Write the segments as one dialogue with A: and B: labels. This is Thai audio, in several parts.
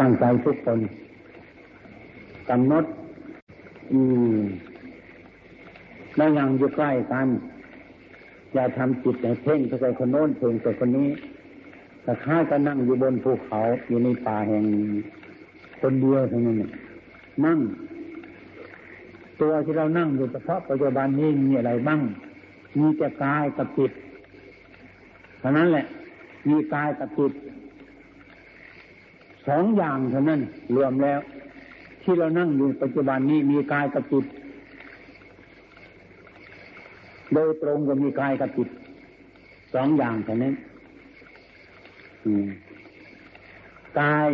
A: ตั้งใจทุกคนกำหนดอืมแล้วยังอยู่ใกล้กัน อย่าทำจิตให้เพ่งไปใส่คนโน้นเพ่งใส่คนนี้แต่ข้าจะนั่งอยู่บนภูเขา อยู่ในป่าแห่งคนเดียวเท่านั้นนั่ง ตัวที่เรานั่งอยู่เฉพาะปัจจุบันนี้มีอะไรบ้าง มีแต่กายกับจิตเท่านั้นแหละ มีกายกับจิต สองอย่างเท่านั้นรวมแล้ว ที่เรานั่งอยู่ปัจจุบันนี้มีกายกับจิต โดยตรงก็มีกายกับจิตสองอย่างเท่านั้นกาย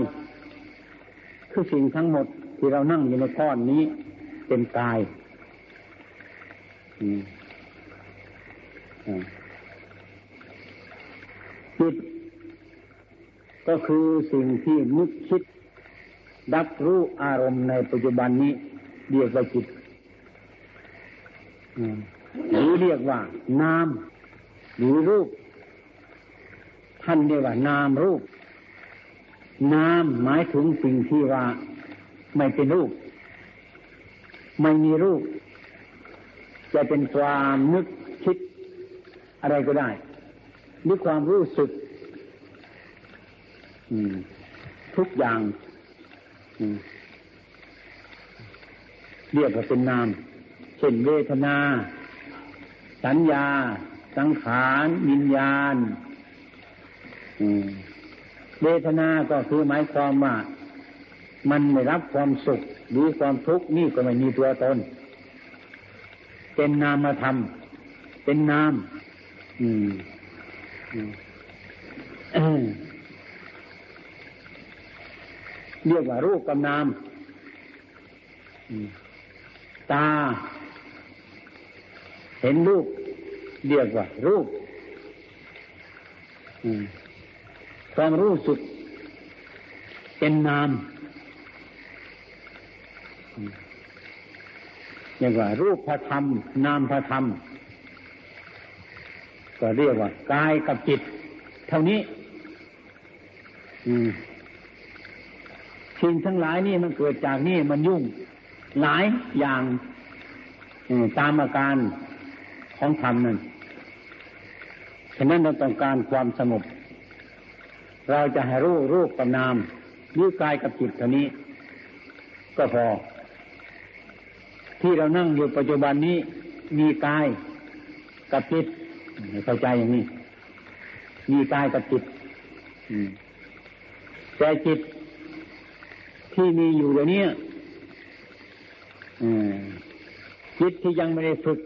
A: คือสิ่งทั้งหมดที่เรานั่งอยู่ในก้อนนี้ เป็นกายจิต ก็คือสิ่งที่นึกคิดรับรู้อารมณ์ในปัจจุบันนี้เรียกว่าจิตหรือเรียกว่านามหรือรูป ท่านเรียกว่านามรูป นามหมายถึงสิ่งที่ว่าไม่เป็นรูป ไม่มีรูป จะเป็นความนึกคิดอะไรก็ได้หรือความรู้สึก ทุกอย่างเรียกว่าเป็นนาม เช่นเวทนา สัญญา สังขารวิญญาณเวทนาก็คือหมายความว่า มันไม่รับความสุขหรือความทุกข์นี่ก็ไม่มีตัวตน เป็นนามธรรม เป็นนาม อืม อืม เรียกว่ารูปกับนามตา เห็นรูป เรียกว่า รูปความรู้สึก เป็นนามเรียกว่า รูปพระธรรม นามพระธรรม ก็เรียกว่ากายกับจิต เท่านี้ อืม สิ่งทั้งหลายนี่มันเกิดจากนี่มันยุ่ง หลายอย่างตามอาการของธรรมนั่นฉะนั้นเราต้องการความสงบ เราจะให้รู้รูปกับนามยื้กายกับจิตเท่านี้ ก็พอ ที่เรานั่งอยู่ปัจจุบันนี้มีกายกับจิตเข้าใจอย่างนี้ มีกายกับจิตแต่จิต ที่มีอยู่เดี๋ยวนี้จิตที่ยังไม่ได้ฝึก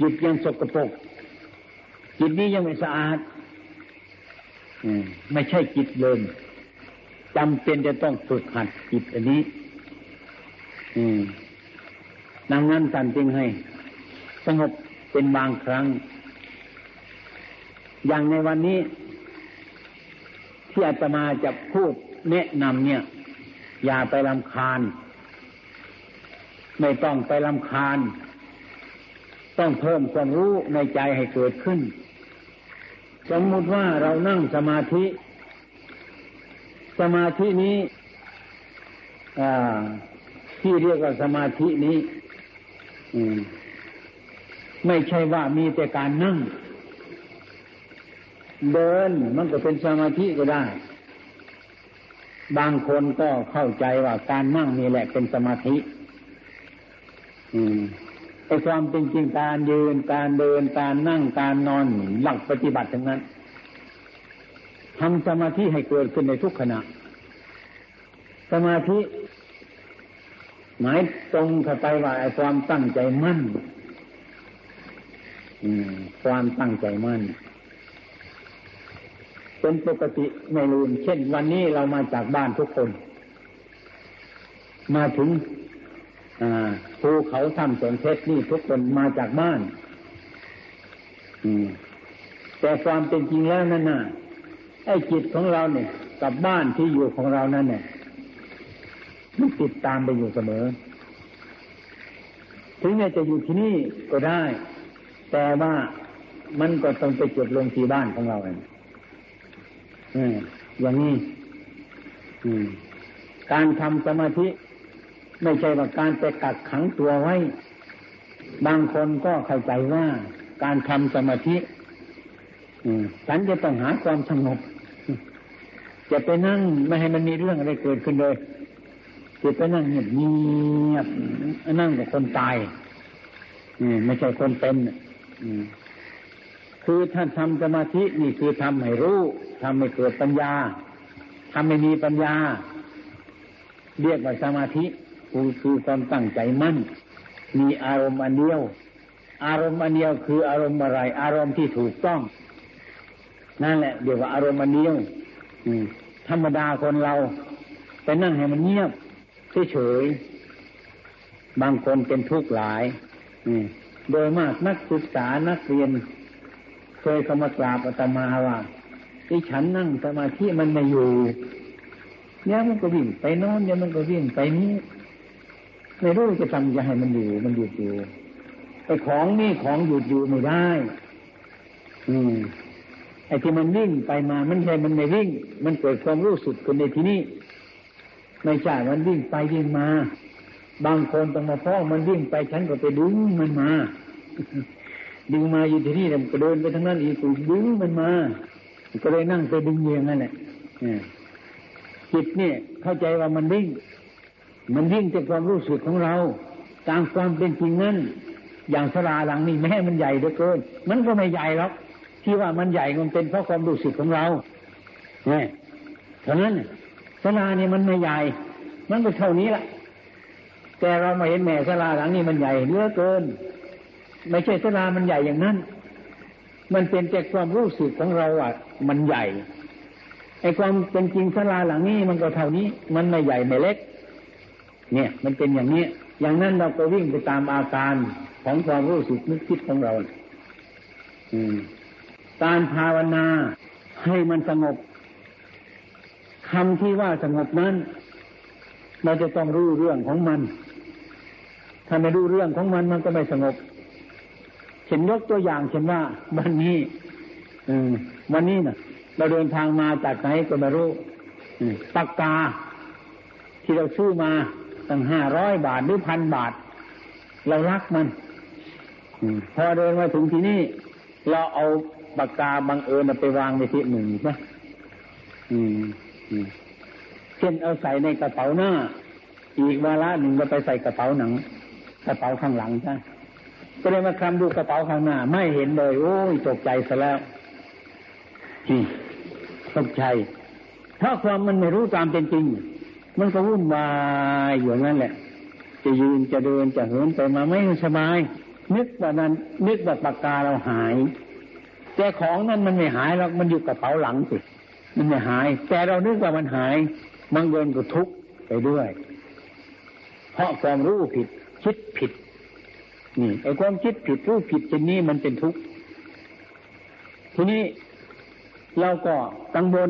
A: จิตยังสกปรกจิตนี้ยังไม่สะอาดไม่ใช่จิตเดิมจำเป็นจะต้องฝึกหัดจิตอันนี้ดังนั้นท่านจึงให้ สงบเป็นบางครั้ง อย่างในวันนี้ ที่อาตมาจะพูดแนะนำเนี่ย อย่าไปลำคาญ ไม่ต้องไปลำคาญ ต้องเพิ่มความรู้ในใจให้เกิดขึ้น สมมุติว่าเรานั่งสมาธิ สมาธินี้ที่เรียกว่าสมาธินี้ไม่ใช่ว่ามีแต่การนั่ง เดินมันก็เป็นสมาธิก็ได้ บางคนก็เข้าใจว่าการนั่งนี่แหละเป็นสมาธิ อืมไอ้ความเป็นจริงการยืนการเดินการนั่งการนอนหลักปฏิบัติทั้งนั้นทำสมาธิให้เกิดขึ้นในทุกขณะ สมาธิ หมายตรงเข้าไปว่าไอ้ความตั้งใจมั่นอืมความตั้งใจมั่น เป็นปกติไม่ลืมเช่นวันนี้เรามาจากบ้านทุกคน มาถึงภูเขาถ้ำสงเพชรนี่ทุกคนมาจากบ้านแต่ความเป็นจริงแล้วนั่นน่ะไอ้จิตของเราเนี่ย กับบ้านที่อยู่ของเรานั่นเนี่ยมันติดตามไปอยู่เสมอ ถึงแม้จะอยู่ที่นี่ก็ได้ แต่ว่ามันก็ต้องไปจบลงที่บ้านของเราเอง อย่างนี้การทำสมาธิ ไม่ใช่ว่าการไปกักขังตัวไว้ บางคนก็เข้าใจว่าการทำสมาธิฉันจะต้องหาความสงบจะไปนั่งไม่ให้มันมีเรื่องอะไรเกิดขึ้นเลยจะไปนั่งเงียบเงียบนั่งกับคนตายไม่ใช่คนเป็น คือท่านทำสมาธินี่คือทำให้รู้ทำให้เกิดปัญญาทำให้มีปัญญา เรียกว่าสมาธิคือคือความตั้งใจมั่น มีอารมณ์อันเดียว อารมณ์อันเดียวคืออารมณ์อะไร อารมณ์ที่ถูกต้อง นั่นแหละเดี๋ยวว่าอารมณ์อันเดียวธรรมดาคนเราไปนั่งให้มันเงียบเฉยบางคนเป็นทุกข์หลายโดยมากนักศึกษานักเรียน เคยเขามากราบอาตมาว่าที่ฉันนั่งสมาธิมันไม่อยู่เนี่ยมันก็วิ่งไปโน้นเนี่ยมันก็วิ่งไปนี้ไม่รู้จะทำจะให้มันอยู่ มันหยุดอยู่ไอ้ของนี่ของหยุดอยู่ไม่ได้ อืมไอ้ที่มันวิ่งไปมามันใช่มันไม่วิ่ง มันเกิดความรู้สึกขึ้นในที่นี้ไม่ใช่มันวิ่งไปวิ่งมา บางคนต้องมาพ้อมันวิ่งไปฉันก็ไปดึงมันมา ดึงมาอยู่ที่นี่มันก็เดินไปทางนั้นอีกกูดึงมันมาก็เลยนั่งไปดึงเยียงนั่นแหละจิตเนี่ยเข้าใจว่ามันวิ่ง มันวิ่งจากความรู้สึกของเรา ตามความเป็นจริงนั้นอย่างสลาหลังนี่แม่มันใหญ่เหลือเกิน มันก็ไม่ใหญ่หรอกที่ว่ามันใหญ่มันเป็นเพราะความรู้สึกของเราเนี่ยเท่านั้นสลาเนี่ยมันไม่ใหญ่ มันก็เท่านี้แหละแต่เรามาเห็นแม่สลาหลังนี้มันใหญ่เหลือเกิน ไม่ใช่สลามันใหญ่อย่างนั้น มันเป็นแต่ความรู้สึกของเราอะ มันใหญ่ไอ้ความเป็นจริงสลาหลังนี้มันก็เท่านี้ มันไม่ใหญ่ไม่เล็ก เนี่ย มันเป็นอย่างนี้ อย่างนั้นเราก็วิ่งไปตามอาการของความรู้สึกนึกคิดของเราอืมการภาวนาให้มันสงบคำที่ว่าสงบนั้น เราจะต้องรู้เรื่องของมัน ถ้าไม่รู้เรื่องของมันมันก็ไม่สงบ ช่นยกตัวอย่างเช่นว่าวันนี้วันนี้นะ่ะเราเดินทางมาจากไหนก็ไม่รู้ปากกา ที่เราซื้อมาตั้งห้าร้อยบาทหรือพันบาท เรารักมันพอเดินมาถึงที่นี่ เราเอาปากกาบังเอิญไปวางในที่หนึ่งใช่ไหมเช่นเอาใส่ในกระเป๋าหน้า อีกเวลาหนึ่งเราไปใส่กระเป๋าหนัง กระเป๋าข้างหลังใช่ ก็เลยมาคลำดูกระเป๋าข้างหน้า ไม่เห็นเลย โอ้ยตกใจซะแล้วจีตกใจเพราะความมันไม่รู้ตามเป็นจริง มันก็วุ่นวายอยู่นั่นแหละ จะยืนจะเดินจะเหินไปมาไม่สบาย นึกว่านั้น นึกว่าปากกาเราหาย แต่ของนั้นมันไม่หายหรอกมันอยู่กระเป๋าหลังสิมันไม่หาย แต่เรานึกว่ามันหายบางเวินก็ทุกข์ไปด้วย เพราะความรู้ผิดคิดผิด นี่ไอ้ความคิดผิดรู้ผิดชนนี้มันเป็นทุกข์ทีนี้เราก็กังวล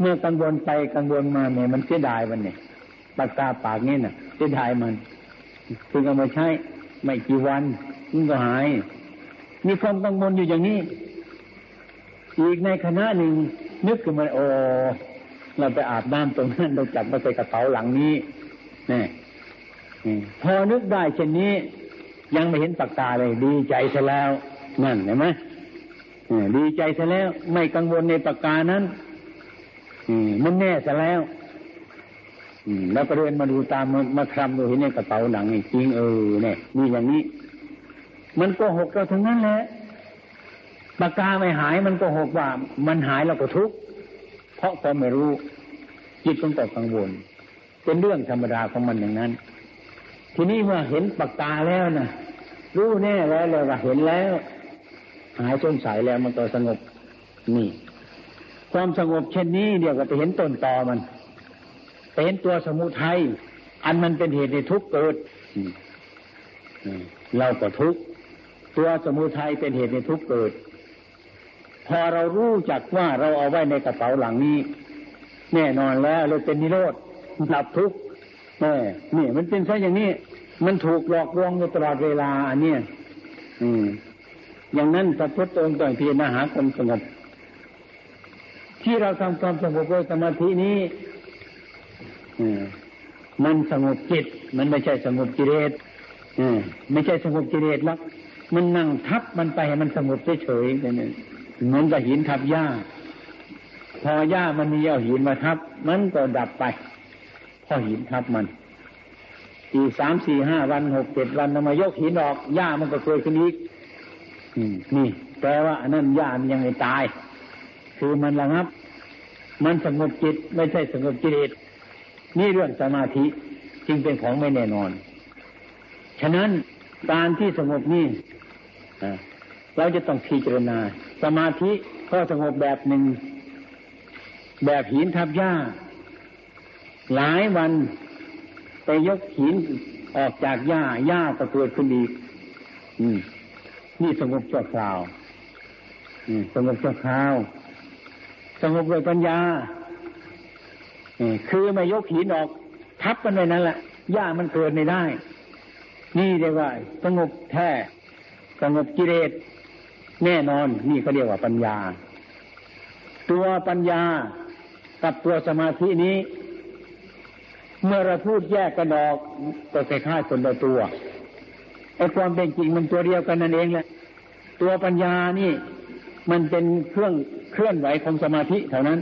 A: เมื่อกังวลไปกังวลมาเนี่ยมันเสียดายมันเนี่ยปากกาปากนี่น่ะเสียดายมันคือเอามาใช้ไม่กี่วันมันก็หาย มีความกังวลอยู่อย่างนี้ อีกในคณะหนึ่งนึกขึ้นมาโอ้เราไปอาบน้ำตรงนั้นเราจับมาใส่กระเป๋าหลังนี้นี่พอนึกได้เช่นนี้ ยังไม่เห็นปากกาเลย ดีใจซะแล้วนั่นเห็นไหมดีใจซะแล้ว ไม่กังวลในปากกานั้นมันแน่ซะแล้วแล้วก็เดินมาดูตามมาคลำดูเห็นในกระเป๋าหลังจริงเออเนี่ยนี่อย่างนี้ มันก็หกเราทั้งนั้นแหละปากกาไม่หายมันก็หกว่า มันหายเราก็ทุกข์เพราะความไม่รู้จิตต้องตกกังวลเป็นเรื่องธรรมดาของมันอย่างนั้น ทีนี้เมื่อเห็นปากกาแล้วนะรู้แน่แล้วเลยว่าเห็นแล้ว หายสงสัยแล้วมันก็สงบนี่ ความสงบเช่นนี้เดี๋ยวก็ไปเห็นต้นตอมันไปเห็นตัวสมุทัยอันมันเป็นเหตุในทุกข์เกิดเราก็ทุกข์ตัวสมุทัยเป็นเหตุในทุกข์เกิด พอเรารู้จักว่าเราเอาไว้ในกระเป๋าหลังนี้ แน่นอนแล้วเราเป็นนิโรธดับทุกข์ นี่นี่มันเป็นซะอย่างนี้ มันถูกหลอกลวงอยู่ตลอดเวลาอันนี้อืม อย่างนั้นพระพุทธองค์ต้องพิจารณาหาความสงบที่เราทำความสงบโดยสมาธินี้มันสงบจิต มันไม่ใช่สงบกิเลสไม่ใช่สงบกิเลสแล้วมันนั่งทับมันไปให้มันสงบเฉยๆเนี่ยเหมือนกับหินทับหญ้า พอหญ้ามันมีเอาหินมาทับ มันก็ดับไป พอหินทับมัน อีกสามสี่ห้าวันหกเจ็ดวันนำมายกหินออกหญ้ามันก็เกิดขึ้นอีกนี่แปลว่าอันนั้นหญ้ามันยังไม่ตาย คือมันระงับ มันสงบจิตไม่ใช่สงบกิเลสนี่เรื่องสมาธิจึงเป็นของไม่แน่นอน ฉะนั้นการที่สงบนี่เราจะต้องพิจารณา สมาธิก็สงบแบบหนึ่ง แบบหินทับหญ้า หลายวันไปยกหินออกจากหญ้าหญ้าก็เกิดขึ้นอีกนี่สงบชั่วคราวสงบชั่วคราวสงบโดยปัญญาคือไม่ยกหินออกทับมันไว้นั่นแหละหญ้ามันเกิดไม่ได้ นี่เรียกว่า สงบแท้สงบกิเลสแน่นอน นี่เขาเรียกว่าปัญญา ตัวปัญญากับตัวสมาธินี้ เมื่อเราพูดแยกกันออกก็คล้ายๆคนละตัวไอ้ความเป็นจริงมันตัวเดียวกันนั่นเองแหละตัวปัญญานี่ มันเป็นเครื่องเคลื่อนไหวของสมาธิเท่านั้น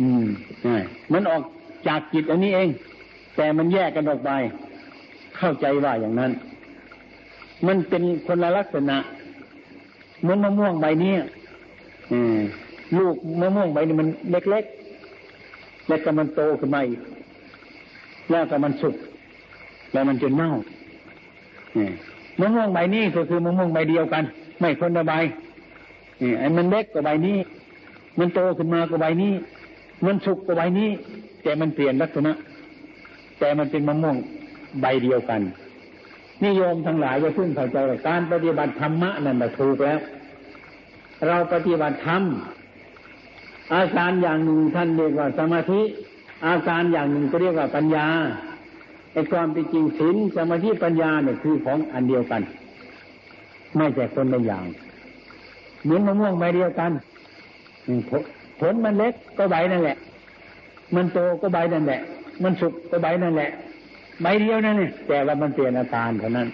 A: อืมใช่มันออกจากจิตอันนี้เอง แต่มันแยกกันออกไป เข้าใจว่าอย่างนั้น มันเป็นคนละลักษณะเหมือนมะม่วงใบนี้ลูกมะม่วงใบนี้มันเล็กๆแล้วก็มันโตขึ้นมาอีก แล้วก็มันสุกแล้วมันจนเน่ามะม่วงใบนี้ก็คือมะม่วงใบเดียวกัน ไม่คนละใบไอ้มันเล็กกว่าใบนี้ มันโตขึ้นมากว่าใบนี้ มันสุกกว่าใบนี้ แต่มันเปลี่ยนลักษณะ แต่มันเป็นมะม่วงใบเดียวกันนิยมทั้งหลายจะพึ่งเข้าใจว่าการปฏิบัติธรรมะนั่นแหละถูกแล้ว เราปฏิบัติธรรมอาการอย่างหนึ่งท่านเรียกว่าสมาธิ อาการอย่างหนึ่งก็เรียกว่าปัญญาไอ้ความเป็นจริงศีลสมาธิปัญญาเนี่ยคือของอันเดียวกัน ไม่ใช่คนละอย่างเหมือนมะม่วงใบเดียวกันผลมันเล็กก็ใบนั่นแหละ มันโตก็ใบนั่นแหละ มันสุกก็ใบนั่นแหละใบเดียวนั่นนี่แต่ว่ามันเปลี่ยนอาการเท่านั้น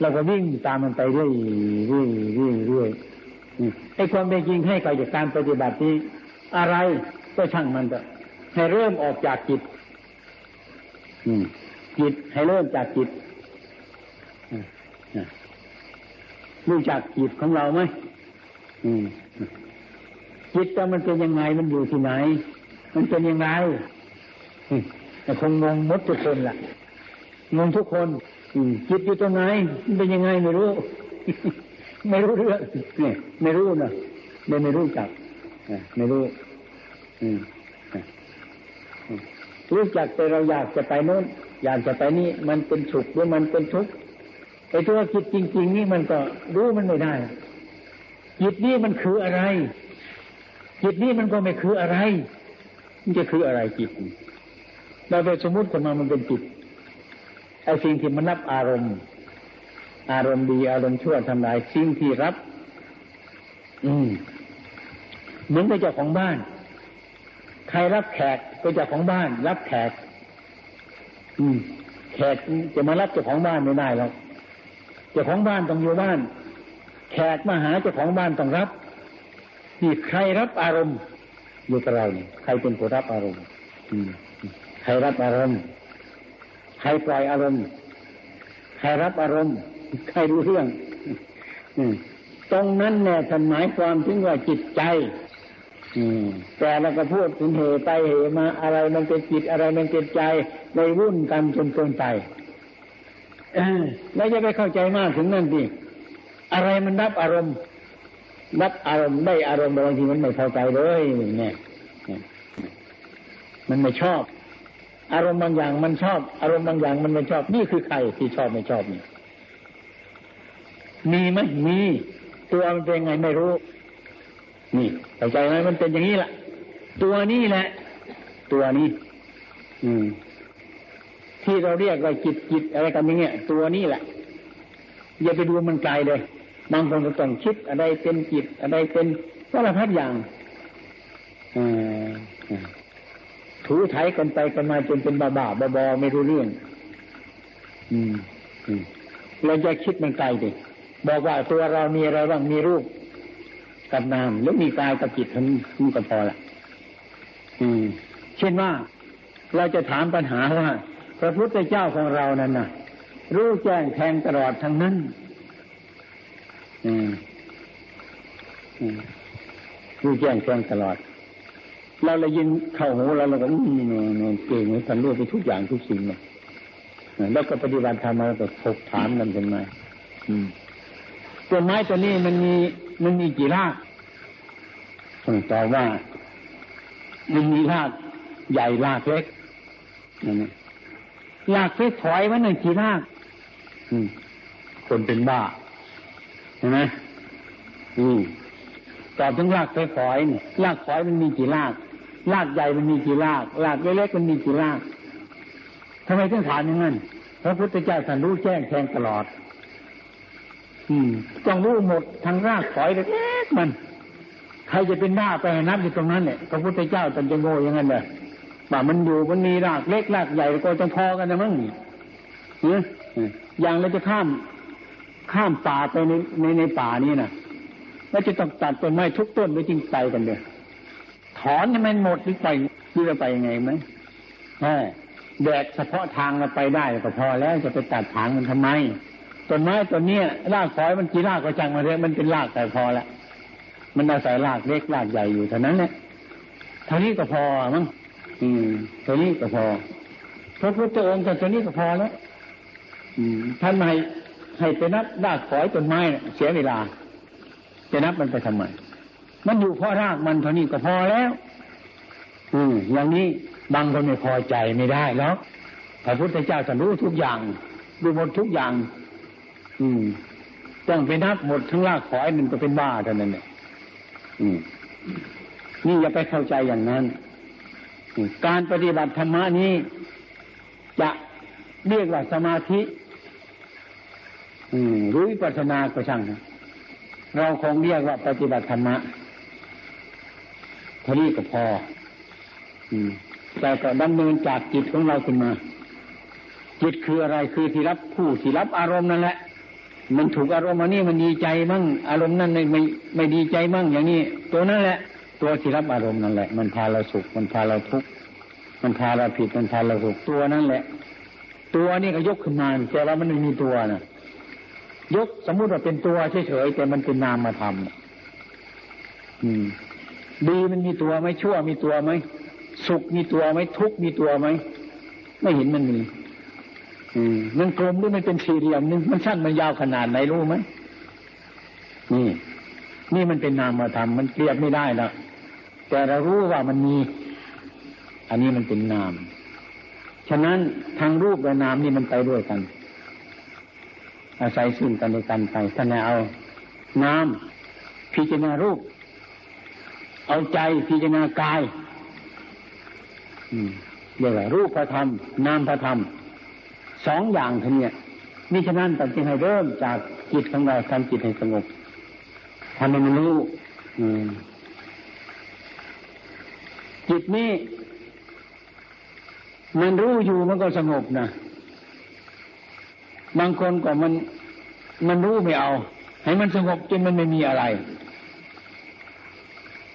A: เราก็วิ่งตามมันไปเรื่อยเรื่อยเรื่อยเรื่อยไอ้ความเป็นจริงให้กับจากการปฏิบัตินี้ อะไรก็ช่างมันเถอะ ให้เริ่มออกจากจิตจิตให้เริ่มจากจิตรู้จักจิตของเราไหมจิตจะมันเป็นยังไงมันอยู่ที่ไหน มันเป็นยังไงแต่คงงงมดทุกคนแหละงงทุกคนจิตอยู่ตรงไหนเป็นยังไงไม่รู้ ไม่รู้เรื่องเนี่ยไม่รู้นะไม่ไม่รู้จักไม่รู้ รู้จักแต่เราอยากจะไปโน้น อยากจะไปนี่มันเป็นสุขหรือมันเป็นทุกข์ไอ้ตัวจิตจริง ๆ นี่มันก็รู้มันไม่ได้จิตนี่มันคืออะไร จิตนี่มันก็ไม่คืออะไร มันจะคืออะไรจิต เราไปสมมติขึ้นมามันเป็นจิตไอ้สิ่งที่มันรับอารมณ์ อารมณ์ดีอารมณ์ชั่วทำลายสิ่งที่รับ อืมเหมือนกับเจ้าของบ้าน ใครรับแขกก็เจ้าของบ้าน รับแขก อืม แขกจะมารับเจ้าของบ้านไม่ได้หรอกเจ้าของบ้านต้องอยู่บ้าน แขกมาหาเจ้าของบ้านต้องรับนี่ใครรับอารมณ์ อยู่กับเราเนี่ยใครเป็นผู้รับอารมณ์ อืมใครรับอารมณ์ ใครปล่อยอารมณ์ ใครรับอารมณ์ ใครรู้เรื่องตรงนั้นเนี่ยท่านหมายความถึงว่าจิตใจ แต่เราก็พูดถึงเหตุไปเหตุมาอะไรมันเป็นจิตอะไรมันเป็นใจในวุ่นกันจนเกินไปแล้วจะไปเข้าใจมากถึงนั่นดิอะไรมันรับอารมณ์ รับอารมณ์ได้อารมณ์บางทีมันไม่พอใจเลยเนี่ยมันไม่ชอบ อารมณ์บางอย่างมันชอบ อารมณ์บางอย่างมันไม่ชอบ นี่คือใครที่ชอบไม่ชอบนี่มีไหมมีตัวมันเป็นไงไม่รู้ นี่เข้าใจไหมมันเป็นอย่างนี้แหละตัวนี้แหละ ตัวนี้ อืม ที่เราเรียกว่าจิตจิตอะไรกันอย่างเงี้ยตัวนี้แหละอย่าไปดูมันไกลเลยบางคนก็ต้องคิดอะไรเป็นจิตอะไรเป็นสารพัดอย่างถูไถกันไปกันมาจนเป็นบ้าบ้าบอบอไม่รู้เรื่อง อืมเราจะคิดมันไกลดิบอกว่าตัวเรามีอะไรบ้างมีรูป กับนามแล้วมีกายกับจิตทั้งนี้ก็พอละอืม เช่นว่าเราจะถามปัญหาว่า พระพุทธเจ้าของเรานั้นนะรู้แจ้งแทงตลอดทั้งนั้น อืมรู้แจ้งแทงตลอด เราเลยยินเข้าหูเราเราก็นี่นี่เก่งเลยทันรู้ไปทุกอย่างทุกสิ่งเลยแล้วก็ปฏิบัติธรรมเราก็ถกถามกันเป็นมาต้นไม้ตัวนี้มันมี มันมีกี่รากต้องตอบว่า มันมีรากใหญ่รากเล็กนั่นรากเล็กถอยมันหนึ่งกี่รากคนเป็นบ้าเห็นไหมอืมตอบถึงรากฝอยๆรากฝอยมันมีกี่รากรากใหญ่มันมีกี่รากรากเล็กๆมันมีกี่รากทำไมต้องถามอย่างนั้นพระพุทธเจ้าท่านรู้แจ้งแทงตลอด ต้องรู้หมดทั้งรากฝอยเล็กมัน ใครจะเป็นหน้าไปนับอยู่ตรงนั้นเนี่ยพระพุทธเจ้าท่านจะโง่อย่างนั้นเลยว่ามันอยู่มันมีรากเล็กรากใหญ่ก็จะพอกันนะมั้งเนี่ยอย่างเราจะข้ามข้ามป่าไปในในในป่านี้นะแล้วจะต้องตัดต้นไม้ทุกต้นไม่จริงไปกันเลยถอนให้มันหมดหรือไปหรือไปยังไงไหมแดดเฉพาะทางเราไปได้ก็พอแล้วจะไปตัดถางมันทำไม ต้นไม้ต้นนี้รากฝอยมันกี่รากก็จังมาเลยมันเป็นรากแต่พอละมันอาศัยรากเล็กรากใหญ่อยู่เท่านั้นแหละเท่านี้ก็พอมั้งอืมเท่านี้ก็พอพระพุทธองค์แต่เท่านี้ก็พอแล้วอืมท่านไม่ให้ไปนับรากฝอยต้นไม้เสียเวลาจะนับมันไปทำไมมันอยู่เพราะรากมันเท่านี้ก็พอแล้ว อืมอย่างนี้บางคนไม่พอใจไม่ได้แล้วพระพุทธเจ้าจะรู้ทุกอย่างดูหมดทุกอย่าง อืมต้องไปนับหมดทั้งรากขอยมันก็เป็นบ้าเท่านั้นเนี่ยนี่อย่าไปเข้าใจอย่างนั้น การปฏิบัติธรรมนี้ จะเรียกว่าสมาธิรู้วิปัสสนาก็ช่างเราคงเรียกว่าปฏิบัติธรรมะเท่านี้ก็พออแต่ก็ดำเนินจากจิตของเราขึ้นมา จิตคืออะไรคือที่รับผู้ที่รับอารมณ์นั่นแหละ มันถูกอารมณ์อันนี้มันดีใจมั่งอารมณ์นั้นไม่ไม่ไม่ดีใจมั่งอย่างนี้ ตัวนั่นแหละ ตัวที่รับอารมณ์นั่นแหละ มันพาเราสุข มันพาเราทุกข์มันพาเราผิดมันพาเราสุขตัวนั่นแหละ ตัวนี้ก็ยกขึ้นมาแต่ว่ามันไม่มีตัวนะยกสมมุติว่าเป็นตัวเฉยๆแต่มันเป็นนามธรรมอืม ดีมันมีตัวไหมชั่วมีตัวไหมสุขมีตัวไหมทุกข์มีตัวไหมไม่เห็นมันมี มันกลมหรือมันเป็นสี่เหลี่ยมนึงมันสั้นมันยาวขนาดไหนรู้ไหมนี่ นี่มันเป็นนามธรรมมันเปรียบไม่ได้ล้วแต่เรารู้ว่ามันมี อันนี้มันเป็นนาม ฉะนั้นทางรูปและนามนี่มันไปด้วยกัน อาศัยซึ่งกันและกันไปท่านเอาน้ำพิจารณารูป เอาใจพิจารณากายเรียกว่ารูปพระธรรมนามพระธรรม สองอย่างท่านเนี่ยนี่ฉะนั้นตัดจึงให้เริ่มจากจิตของเราทำจิตให้สงบทำให้มันรู้จิตนี้มันรู้อยู่มันก็สงบนะบางคนก็มันมันรู้ไม่เอา ให้มันสงบจนมันไม่มีอะไร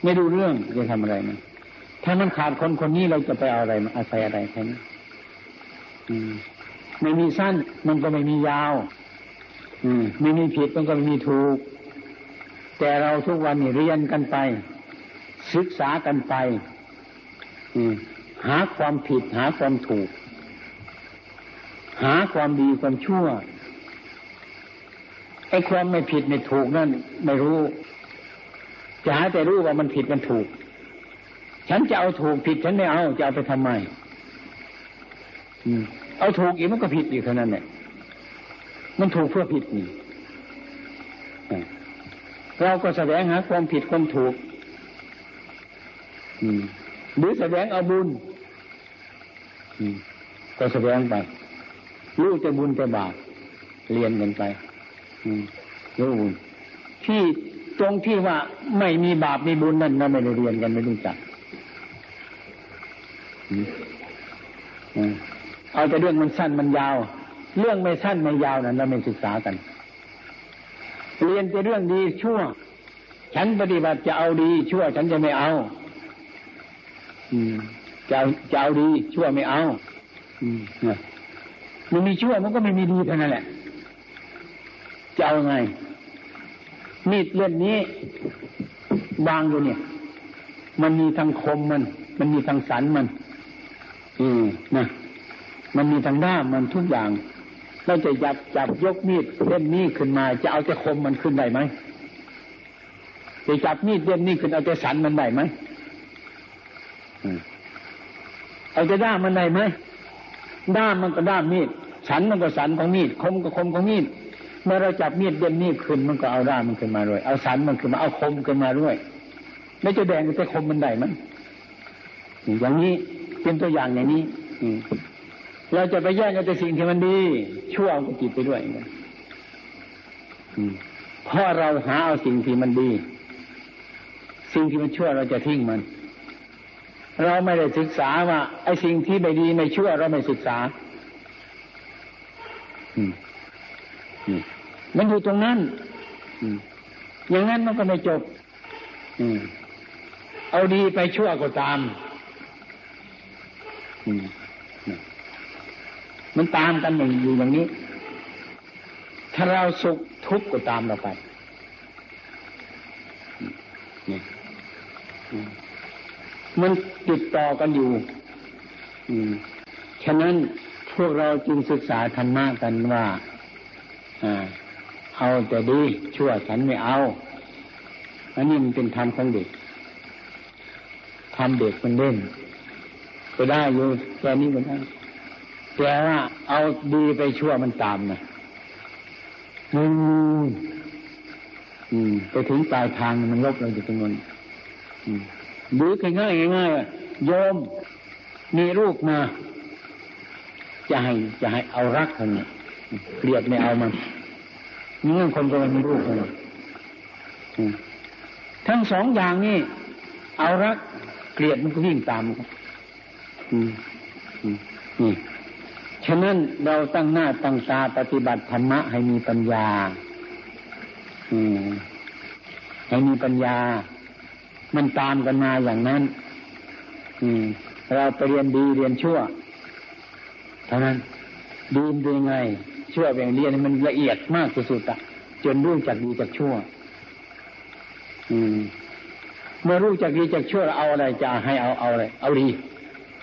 A: ไม่ดูเรื่องจะทำอะไรนะถ้ามันขาดคนคนนี้เราจะไปเอาอะไรมาอาศัยอะไรแค่นี้ ไม่มีสั้น มันก็ไม่มียาว อืมไม่มีผิดมันก็ไม่มีถูก แต่เราทุกวันนี่เรียนกันไป ศึกษากันไปหาความผิด หาความถูก หาความดีความชั่วไอ้ความไม่ผิดไม่ถูกนั่นไม่รู้จะหาแต่รู้ว่ามันผิดมันถูก ฉันจะเอาถูกผิดฉันไม่เอาจะเอาไปทำไม เอาถูกอีกมันก็ผิดอีกเท่านั้นแหละมันถูกเพื่อผิดนี่เราก็แสดงหาความผิดความถูกหรือแสดงเอาบุญก็แสดงไปรู้แต่บุญแต่บาปเรียนกันไปรู้บุญที่ตรงที่ว่าไม่มีบาปมีบุญนั่นเราไม่ได้เรียนกันไม่รู้จัก เอาแต่เรื่องมันสั้นมันยาว เรื่องไม่สั้นไม่ยาวนั้นเราไม่ศึกษากัน เรียนแต่เรื่องดีชั่ว ฉันปฏิบัติจะเอาดี ชั่ว ฉันจะไม่เอา อืมจะจะเอาดี ชั่วไม่เอา อืมมันมีชั่วมันก็ไม่มีดีเท่านั้นแหละจะเอาไง มีดเล่มนี้วางอยู่เนี่ย มันมีทางคมมัน มันมีทางสันมัน อืมนะ มันมีทางด้ามมันทุกอย่างเราจะจับจับยกมีดเล่มนี้ขึ้นมา จะเอาแต่คมมันขึ้นได้ไหมจะจับมีดเล่มนี้ขึ้นเอาแต่สันมันได้ไหมเอาแต่ด้ามมันได้ไหมด้ามมันก็ด้ามมีดสันมันก็สันของมีดคมก็คมของมีดเมื่อเราจับมีดเล่มนี้ขึ้นมันก็เอาด้ามมันขึ้นมาด้วย เอาสันมันขึ้นมาเอาคมขึ้นมาด้วยไม่จะแดงแต่คมมันได้ไหมอย่างนี้เป็นตัวอย่างอย่างนี้ เราจะไปแย่งเอาแต่สิ่งที่มันดี ชั่วก็จิตไปด้วยเพราะเราหาเอาสิ่งที่มันดี สิ่งที่มันชั่วเราจะทิ้งมัน เราไม่ได้ศึกษาว่า ไอ้สิ่งที่ไม่ดีไม่ชั่วเราไม่ศึกษามันอยู่ตรงนั้นอย่างนั้นมันก็ไม่จบเอาดีไปชั่วก็ตามมั มันตามกันอย่างอยู่อย่างนี้ ถ้าเราสุขทุกข์ก็ตามเราไปมันติดต่อกันอยู่ฉะนั้นพวกเราจึงศึกษาธรรมะกันว่าเอาแต่ดีชั่วฉันไม่เอา อันนี้มันเป็นธรรมของเด็กทำเด็กมันเล่นก็ได้อยู่แค่นี้ก็ได้ แต่ว่าเอาดีไปชั่วมันตามนะอืมอืมไปถึงปลายทางมันลบเราอยู่ตรงนั้นดูง่ายง่ายโยมมีลูกมาจะให้จะให้เอารักเขานี่ยเกลียดไม่เอามันนี่คนก็มีลูกเลยทั้งสองอย่างนี่เอารักเกลียดมันก็วิ่งตามครับนี่ ฉะนั้นเราตั้งหน้าตั้งตาปฏิบัติธรรมะให้มีปัญญาอืมให้มีปัญญา มันตามกันมาอย่างนั้นอืมเราไปเรียนดีเรียนชั่วเท่านั้นดีเป็นยังไงชั่วเป็นเรียนมันละเอียดมากที่สุดอะจนรู้จักดีจากชั่ว อืม เมื่อรู้จักดีจากชั่วเอาอะไรจะให้เอาเอาอะไรเอาดี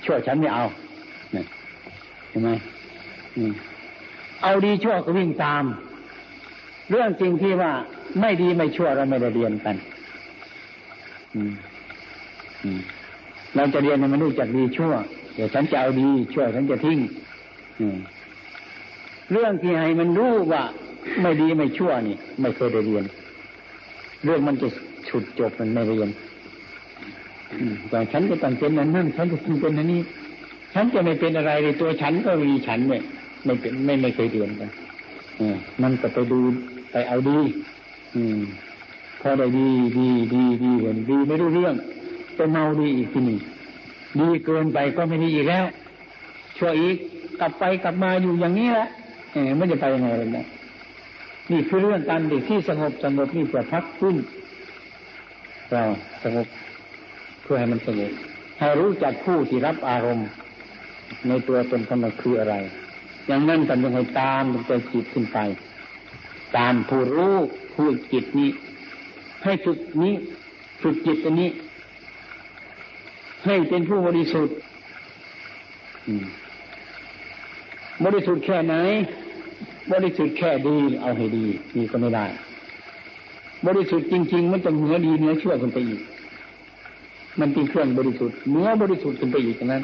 A: ชั่วฉันไม่เอา เห็นไหมเอาดีชั่วก็วิ่งตาม เรื่องจริงที่ว่าไม่ดีไม่ชั่วเราไม่ได้เรียนกันเราจะเรียนมันรู้จักดีชั่ว เดี๋ยวฉันจะเอาดีชั่วฉันจะทิ้งเรื่องที่ให้มันรู้ว่าไม่ดีไม่ชั่วนี่ ไม่เคยได้เรียน เรื่องมันจะฉุดจบมันไม่เรียนแต่ฉันจะต้องเป็นนั้นนั่นฉันจะต้องเป็นอันนี้ ฉันจะไม่เป็นอะไรเลยตัวฉันก็มีฉันเนี่ยไม่เป็นไม่ไม่เคยเรียนกันมันก็ไปดูไปเอาดี อืมพอได้ดีดีดีดีเห็นดีไม่รู้เรื่องไปเมาดีอีกทีนี้ดีเกินไปก็ไม่ดีอีกแล้วชั่วอีกกลับไปกลับมาอยู่อย่างนี้แหละเออไม่จะไปยังไงเลยนะนี่คือเรื่องการเด็กที่สงบสงบนี่จะพักขึ้นเราสงบเพื่อให้มันสงบให้รู้จักผู้ที่รับอารมณ์ ในตัวตนของมันคืออะไร อย่างนั้นกันยังให้ตามเป็นตัวจิตขึ้นไป ตามผู้รู้ผู้จิตนี้ ให้ฝึกนี้ฝึกจิตอันนี้ ให้เป็นผู้บริสุทธิ์บริสุทธิ์แค่ไหน บริสุทธิ์แค่ดีเอาให้ดีนี่ก็ไม่ได้ บริสุทธิ์จริง ๆ มันจะเหนือดีเหนือชั่วขึ้นไปอีก มันเป็นเครื่องบริสุทธิ์เหนือบริสุทธิ์ขึ้นไปอีกนั้น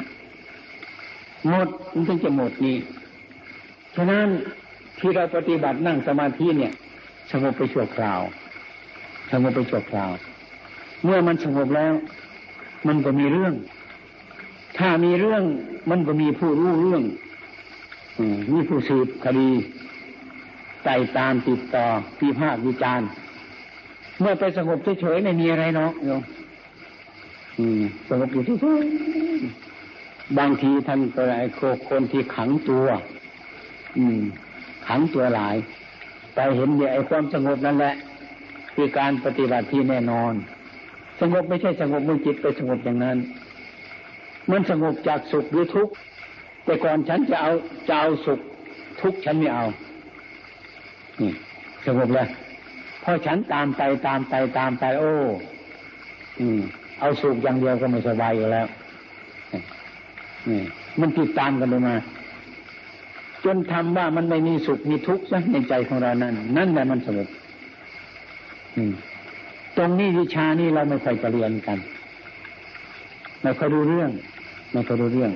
A: หมดมันถึงจะหมดนี่ฉะนั้นที่เราปฏิบัตินั่งสมาธิเนี่ยสงบไปชั่วคราวสงบไปชั่วคราว เมื่อมันสงบแล้ว มันก็มีเรื่อง ถ้ามีเรื่องมันก็มีผู้รู้เรื่องมีผู้สืบคดีใจตามติดต่อพิพากวิจารณ์เมื่อไปสงบเฉยๆไม่มีอะไรเนาะโยมสงบอยู่เฉยๆ บางทีท่านก็ไอ้คนที่ขังตัว อืม ขังตัวหลาย ไปเห็นเนี่ยไอ้ความสงบนั่นแหละ คือการปฏิบัติที่แน่นอน สงบไม่ใช่สงบมือจิตไปสงบอย่างนั้น มันสงบจากสุขหรือทุกข์แต่ก่อนฉันจะเอาจะเอาสุขทุกข์ฉันไม่เอา นี่สงบแล้วพอฉันตามไปตามไปตามไปโอ้ อืม เอาสุขอย่างเดียวก็ไม่สบายอยู่แล้ว นี่มันติดตามกันลยมา จนทำว่ามันไม่มีสุขมีทุกข์ซะในใจของเรานั่นนั่นแหละมันสงบตรงนี้วิชานี่เราไม่ค่อยจะเรียนกันไม่ค่อยรู้เรื่องไม่ค่อยรู้เรื่อง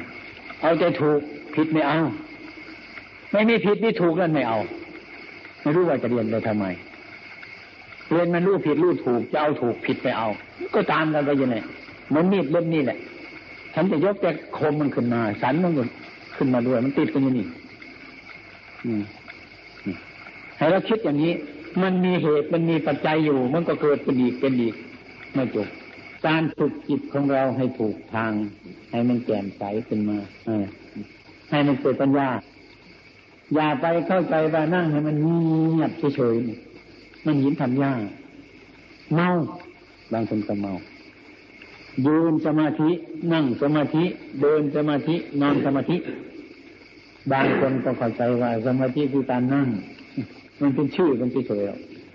A: เอาใจถูกผิดไม่เอา ไม่มีผิดนี่ถูกนั่นไม่เอา ไม่รู้ว่าจะเรียนไปทำไมเรียนมันรู้ผิดรู้ถูกจะเอาถูกผิดไปเอา ก็ตามกันไปยังไงมันมีดเล่มนี่แหละ ฉันจะยกแต่คมมันขึ้นมา สันมันขึ้นมาด้วย มันติดกันอยู่นี่ให้เราคิดอย่างนี้ มันมีเหตุมันมีปัจจัยอยู่ มันก็เกิดเป็นอีกเป็นอีกไม่จบการฝึกจิตของเราให้ถูกทาง ให้มันแจ่มใสขึ้นมาให้มันเกิดปัญญา อย่าไปเข้าใจว่านั่งให้มันเงียบเฉยๆมันหินทำยากเมาบางคนก็เมา ยืนสมาธิ นั่งสมาธิ เดินสมาธินอนสมาธิ บางคนก็เข้าใจว่า สมาธิคือการนั่ง มันเป็นชื่อมันเฉย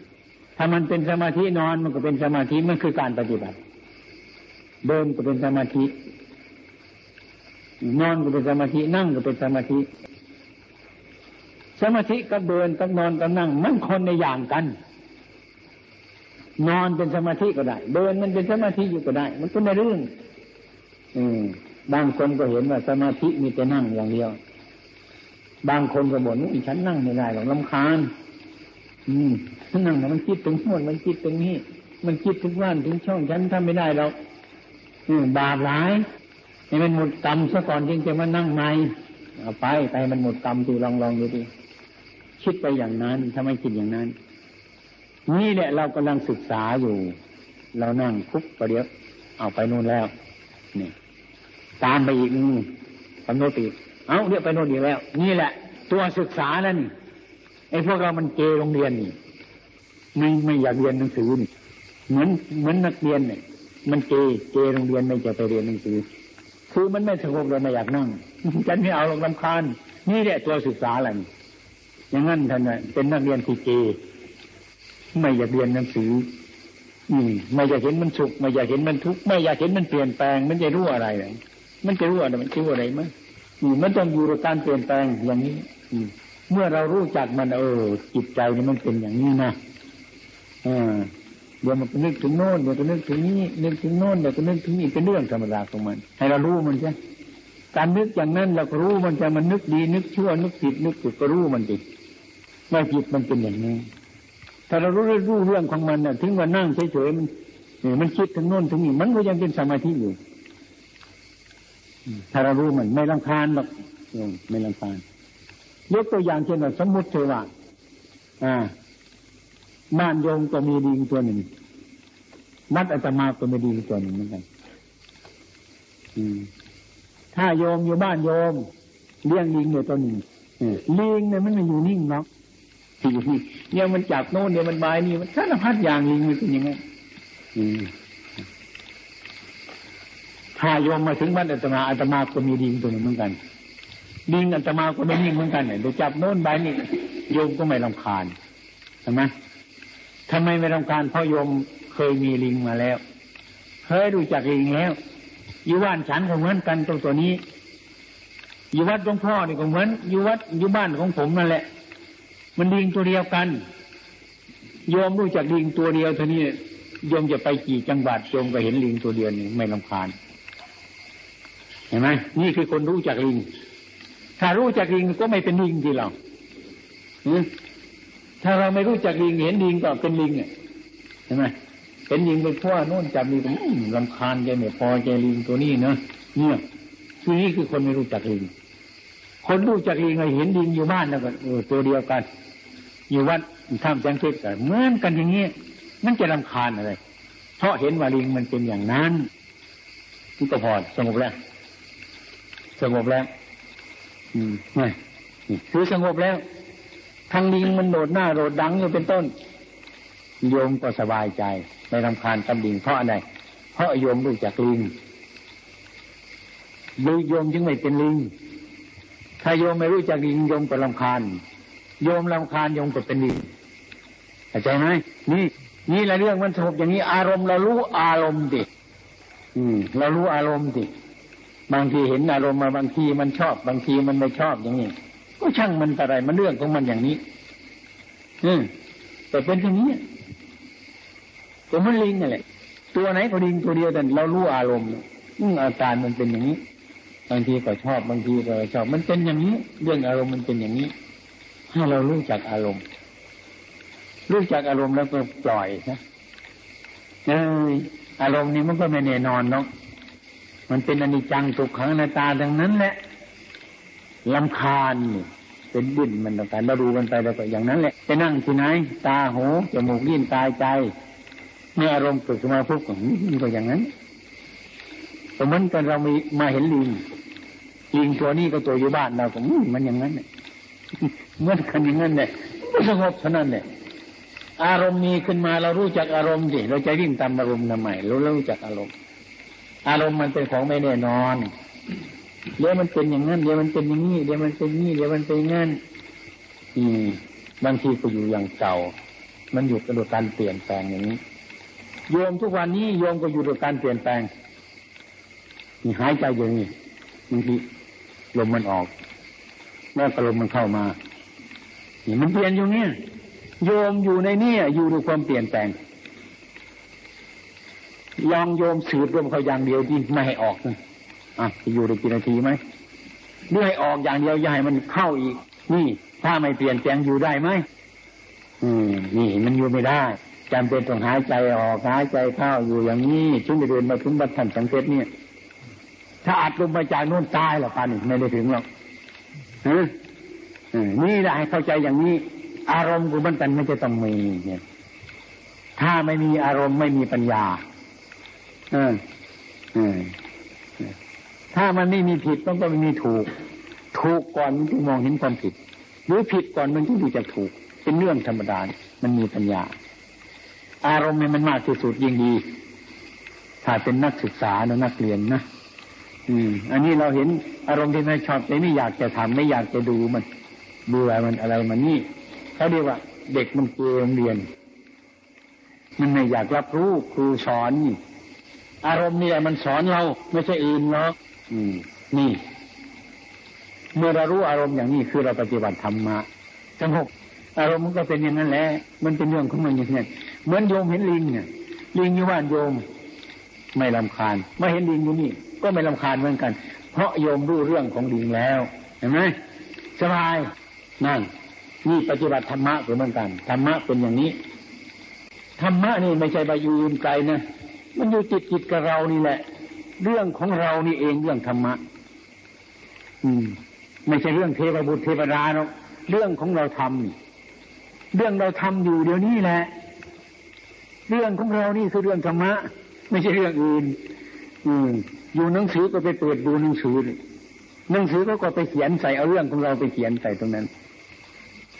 A: ๆถ้ามันเป็นสมาธินอนมันก็เป็นสมาธิมันคือการปฏิบัติ เดินก็เป็นสมาธิ นอนก็เป็นสมาธิ นั่งก็เป็นสมาธิ สมาธิกับเดินกับนอนกับนั่ง มันคนในอย่างกัน นอนเป็นสมาธิก็ได้ เดินมันเป็นสมาธิอยู่ก็ได้ มันก็ไม่เรื่อง อืมบางคนก็เห็นว่าสมาธิมีแต่นั่งอย่างเดียว บางคนก็บ่นว่าฉันนั่งไม่ได้หรอกลำคาญ อืมนั่งมันคิดถึงโน่นมันคิดถึงนี้มันคิดถึงว่านถึงช่องฉันทำไม่ได้หรอกอืมบาปหลายให้มันหมดกรรมซะก่อนจึงจะมานั่งใหม่เอาไปไปมันหมดกรรมดูลองลองดูดิคิดไปอย่างนั้นทำไมคิดอย่างนั้น นี่แหละเรากำลังศึกษาอยู่ เรานั่งคุกประเดี๋ยวเอาไปนู่นแล้ว นี่ ตามไปอีกนึงกำหนดอีกเอาเดี๋ยวไปโน่นอีกแล้ว นี่แหละ ตัวศึกษานั่นไอ้พวกเรามันเกโรงเรียนนี่ไม่ไม่อยากเรียนหนังสือนี่เหมือนเหมือนนักเรียนเนี่ยมันเกเกโรงเรียนไม่จะไปเรียนหนังสือ คือมันไม่สงบเลยไม่อยากนั่งฉันไม่เอาหรอกลำคาญนี่แหละตัวศึกษาอะไรอย่างนั้นท่านเป็นนักเรียนที่เก ไม่อยากเรียนหนังสือ อืม ไม่อยากเห็นมันสุข ไม่อยากเห็นมันทุกข์ไม่อยากเห็นมันเปลี่ยนแปลง มันจะรู้อะไรเลยมันจะรู้อะไรมันจะรู้อะไรมั้ยมันต้องอยู่กับการเปลี่ยนแปลงอย่างนี้ อืม เมื่อเรารู้จักมันเออจิตใจนี่มันเป็นอย่างนี้นะอ่าเดี๋ยวมันก็นึกถึงโน่นเดี๋ยวก็นึกถึงนี้นึกถึงโน่นเดี๋ยวก็นึกถึงนี้เป็นเรื่องธรรมดาของมัน ให้เรารู้มันใช่การนึกอย่างนั้นเราก็รู้มันจะมันนึกดีนึกชั่วนึกผิดนึกถูกก็รู้มันดิว่าจิตมันเป็นอย่างนี้ ถ้าเรารู้รู้เรื่องของมันเนี่ยถึงว่านั่งเฉยๆมันมันคิดถึงโน่นถึงนี่มันก็ยังเป็นสมาธิอยู่ถ้าเรารู้มันไม่ลำคาญหรอกไม่ลำคาญยกตัวอย่างเช่นว่าสมมติเทว่าอ่าบ้านโยมก็มีดีตัวหนึ่งมัดอาตมาก็มีดีตัวหนึ่งเหมือนกันถ้าโยมอยู่บ้านโยมเลี้ยงลิงอยู่ตัวหนึ่งลิงเนี่ยมันไม่อยู่นิ่งเนาะ เนี่ยมันจับโน่นเนี่ยมันบายนี่มันสารพัดอย่างลิงมันเป็นยังไงถ้าโยมมาถึงบ้านอาตมาอาตมาก็มีลิงตัวหนึ่งเหมือนกันลิงอาตมาก็ไม่นิ่งเหมือนกันเนี่ยเดี๋ยวจับโน่นบายนี่โยมก็ไม่ลำคาญใช่ไหมทำไมไม่ลำคาญเพราะโยมเคยมีลิงมาแล้วเคยรู้จักลิงแล้วอยู่บ้านฉันก็เหมือนกันตรงตัวนี้อยู่วัดหลวงพ่อนี่ก็เหมือนอยู่วัดอยู่บ้านของผมนั่นแหละ มันลิงตัวเดียวกันโยมรู้จักลิงตัวเดียวเท่านี้โยมจะไปกี่จังหวัดโยมก็เห็นลิงตัวเดียวนี่ไม่ลำคาญเห็นไหมนี่คือคนรู้จักลิง ถ้ารู้จักลิงก็ไม่เป็นลิงทีเราถ้าเราไม่รู้จักลิงเห็นลิงก็เป็นลิงเห็นไหมเห็นลิงเป็นพ่อโน่นจับลิงก็ลำคาญใจเนี่พอใจลิงตัวนี้เนาะเนี่ยคือนี่คือคนไม่รู้จักลิง คนรู้จักลิงเห็นลิงอยู่บ้านแล้วก็ตัวเดียวกัน อยู่วัดท่ามจังเทศกันเหมือนกันอย่างนี้มันจะรำคาญอะไร เพราะเห็นว่าลิงมันเป็นอย่างนั้นนี่ก็พอสงบแล้ว สงบแล้ว อืมไม่คือสงบแล้วทางลิงมันโดดหน้าโดดดังอยู่เป็นต้น โยมก็สบายใจไม่รำคาญกับลิงเพราะอะไรเพราะโยมรู้จักลิงดูโยมจึงไม่เป็นลิง ถ้าโยมไม่รู้จักลิงโยมก็รำคาญ โยมรำคาญโยมก็เป็นลิงเข้าใจไหมนี่ นี่แหละเรื่องมันสงบอย่างนี้ อารมณ์เรารู้อารมณ์ดิอืม เรารู้อารมณ์ดิบางทีเห็นอารมณ์มาบางทีมันชอบ บางทีมันไม่ชอบอย่างนี้ก็ช่างมันอะไรมันเรื่องของมันอย่างนี้ อืมแต่เป็นอย่างนี้ตัวมันลิงนั่นแหละตัวไหนก็ลิงตัวเดียวแต่เรารู้อารมณ์อือาการมันเป็นอย่างนี้ บางทีก็ชอบบางทีก็ชอบ มันเป็นอย่างนี้ เรื่องอารมณ์มันเป็นอย่างนี้ ให้เรารู้จักอารมณ์ รู้จักอารมณ์แล้วก็ปล่อยนะเอออารมณ์นี้มันก็ไม่แน่นอนเนาะมันเป็นอนิจจังทุกขังนาตาดังนั้นแหละลำคาญเป็นบุญมันต่างๆเราดูกันไปแล้วก็อย่างนั้นแหละไปนั่งที่ไหน ตาหูจมูกลิ้นตายใจเมื่ออารมณ์เกิดขึ้นมาพวกมันก็อย่างนั้นสมมติกันเรามีมาเห็นลิง ลิงตัวนี้ก็ตัวอยู่บ้านเราก็มันอย่างนั้นเนี่ยเมื่อกันอย่างนั้นเนี่ยสงบเท่านั้นเนี่ยอารมณ์มีขึ้นมาเรารู้จักอารมณ์สิเราจะวิ่งตามอารมณ์ทำไมเรารู้จักอารมณ์ อารมณ์มันเป็นของไม่แน่นอนเดี๋ยวมันเป็นอย่างนั้นเดี๋ยวมันเป็นอย่างนี้เดี๋ยวมันเป็นนี้เดี๋ยวมันเป็นงั้นอืมบางทีก็อยู่อย่างเก่า มันอยู่กับการเปลี่ยนแปลงอย่างนี้ โยมทุกวันนี้โยมก็อยู่กับการเปลี่ยนแปลงมีหายใจอย่างนี้บางที ลมมันออกแม่กลมมันเข้ามานี่มันเปลี่ยนอยู่เนี่ย โยมอยู่ในนี่อยู่ด้วยความเปลี่ยนแปลงลองโยมสืบลมเขาอย่างเดียวที่ไม่ให้ออกนะอะอยู่ได้กี่นาทีไหมเมื่อให้ออกอย่างเดียวใหญ่มันเข้าอีก นี่ ถ้าไม่เปลี่ยนแปลงอยู่ได้ไหมอืมนี่มันอยู่ไม่ได้จำเป็นต้องหายใจออกหายใจเข้าอยู่อย่างนี้ถึงจะเดินมาถึงบัตทันสังเกตเนี่ย ถ้าอัดลงมาจากโน่นตายหรอปานี่ไม่ได้ถึงหรอกนี่แหละให้เข้าใจอย่างนี้ อารมณ์กูมันกันไม่จะต้องมีเนี่ย ถ้าไม่มีอารมณ์ไม่มีปัญญา เออเออถ้ามันไม่มีผิดมันก็ไม่มีถูก ถูกก่อนมันจึงมองเห็นความผิด หรือผิดก่อนมันจึงดูจะถูก เป็นเรื่องธรรมดา มันมีปัญญา อารมณ์มันมากที่สุดยิ่งดี ถ้าเป็นนักศึกษานะนักเรียนนะ อืม อันนี้เราเห็นอารมณ์ที่ไม่ชอบไม่อยากจะทำไม่อยากจะดูมันเบื่อมันอะไรมันนี่เขาเรียกว่า เด็กมันเกลียเรียน มันไม่อยากรับรู้ครูสอนนี่อารมณ์นี่แหละมันสอนเราไม่ใช่อื่นเนาะอืม นี่ เมื่อเรารู้อารมณ์อย่างนี้คือเราปฏิบัติธรรมะสงบอารมณ์มันก็เป็นอย่างนั้นแหละ มันเป็นเรื่องของมันอย่างนี้เหมือนโยมเห็นลิงเนี่ยลิงอยู่บ้านโยม ไม่ลำคาญมาเห็นลิงอยู่นี่ ก็ไม่ลำคาญเหมือนกัน เพราะโยมรู้เรื่องของลิงแล้ว เห็นไหมสบายนั่นนี่ปฏิบัติธรรมะเหมือนกันธรรมะเป็นอย่างนี้ธรรมะนี่ไม่ใช่ไปยืนไกลนะมันอยู่จิตจิตกับเรานี่แหละ เรื่องของเรานี่เองเรื่องธรรมะ อืม ไม่ใช่เรื่องเทวบุตรเทวดาเนาะเรื่องของเราทำเรื่องเราทำอยู่เดี๋ยวนี้แหละ เรื่องของเรานี่คือเรื่องธรรมะ ไม่ใช่เรื่องอื่น อืมอยู่หนังสือก็ไปเปิดดูหนังสือหนังสือก็ก็ไปเขียนใส่เอาเรื่องของเราไปเขียนใส่ตรงนั้น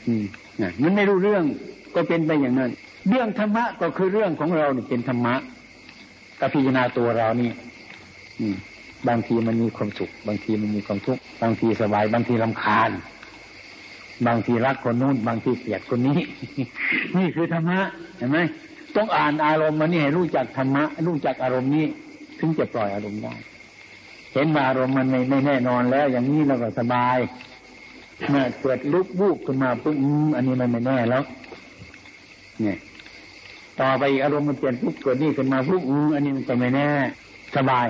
A: อืมนะมันไม่รู้เรื่องก็เป็นไปอย่างนั้น เรื่องธรรมะก็คือเรื่องของเราเนี่เป็นธรรมะกับพิจารณาตัวเรานี่บางทีมันมีความสุข บางทีมันมีความทุกข์บางทีสบาย บางทีลำคาญ บางทีรักคนนู้น บางทีเกลียดคนนี้ นี่คือธรรมะเห็นไหม ต้องอ่านอารมณ์มันนี่ให้รู้จักธรรมะรู้จักอารมณ์นี้ ถึงจะปล่อยอารมณ์ได้ เห็นมาอารมณ์มันไม่ไม่แน่นอนแล้ว อย่างนี้เราก็สบายเมื่อเกิดลุกบูบขึ้นมาปุ๊บอันนี้มันไม่แน่แล้ว เนี่ย ต่อไปอารมณ์มันเปลี่ยนปุ๊บเกิดนี่ขึ้นมาปุ๊บอันนี้มันก็ไม่แน่ สบาย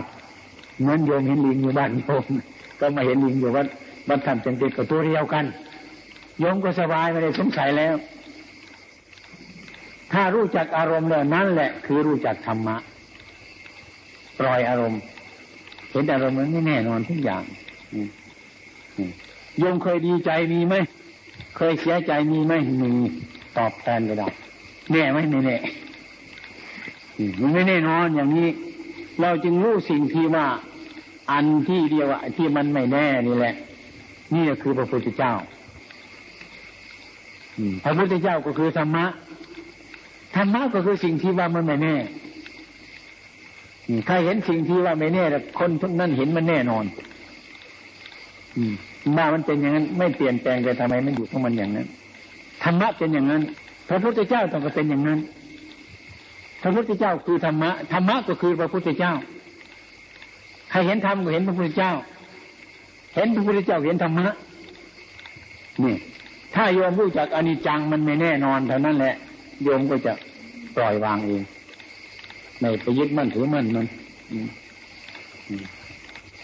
A: เหมือนโยมเห็นลิงอยู่บ้านโยมก็มาเห็นลิงอยู่วัดบัดธรรมจังติดกับตัวเดียวกันโยมก็สบายไม่ได้สงสัยแล้ว ถ้ารู้จักอารมณ์แล้วนั่นแหละ คือรู้จักธรรมะ ปล่อยอารมณ์ เห็นอารมณ์มันไม่แน่นอนทุกอย่างโยมเคยดีใจมีไหมเคยเสียใจมีไหมมีตอบแทนก็ได้แน่ไหมไม่แน่มันไม่แน่นอนอย่างนี้ เราจึงรู้สิ่งที่ว่า อันที่เดียวที่มันไม่แน่นี่แหละ นี่คือพระพุทธเจ้าพระพุทธเจ้าก็คือธรรมะ ธรรมะก็คือสิ่งที่ว่ามันไม่แน่ใครเห็นสิ่งที่ว่าไม่แน่แต่คนทุกนั้นเห็นมันแน่นอน อืมมามันเป็นอย่างนั้น ไม่เปลี่ยนแปลงแต่ทำไมมันอยู่ของมันอย่างนั้นธรรมะเป็นอย่างนั้น พระพุทธเจ้าต้องเป็นอย่างนั้น พระพุทธเจ้าคือธรรมะธรรมะก็คือพระพุทธเจ้าใครเห็นธรรมก็เห็นพระพุทธเจ้า เห็นพระพุทธเจ้าเห็นธรรมะนี่ ถ้าโยมรู้จักอนิจจังมันไม่แน่นอนเท่านั้นแหละ โยมก็จะปล่อยวางเองไม่ไปยึดมั่นถือมั่นมัน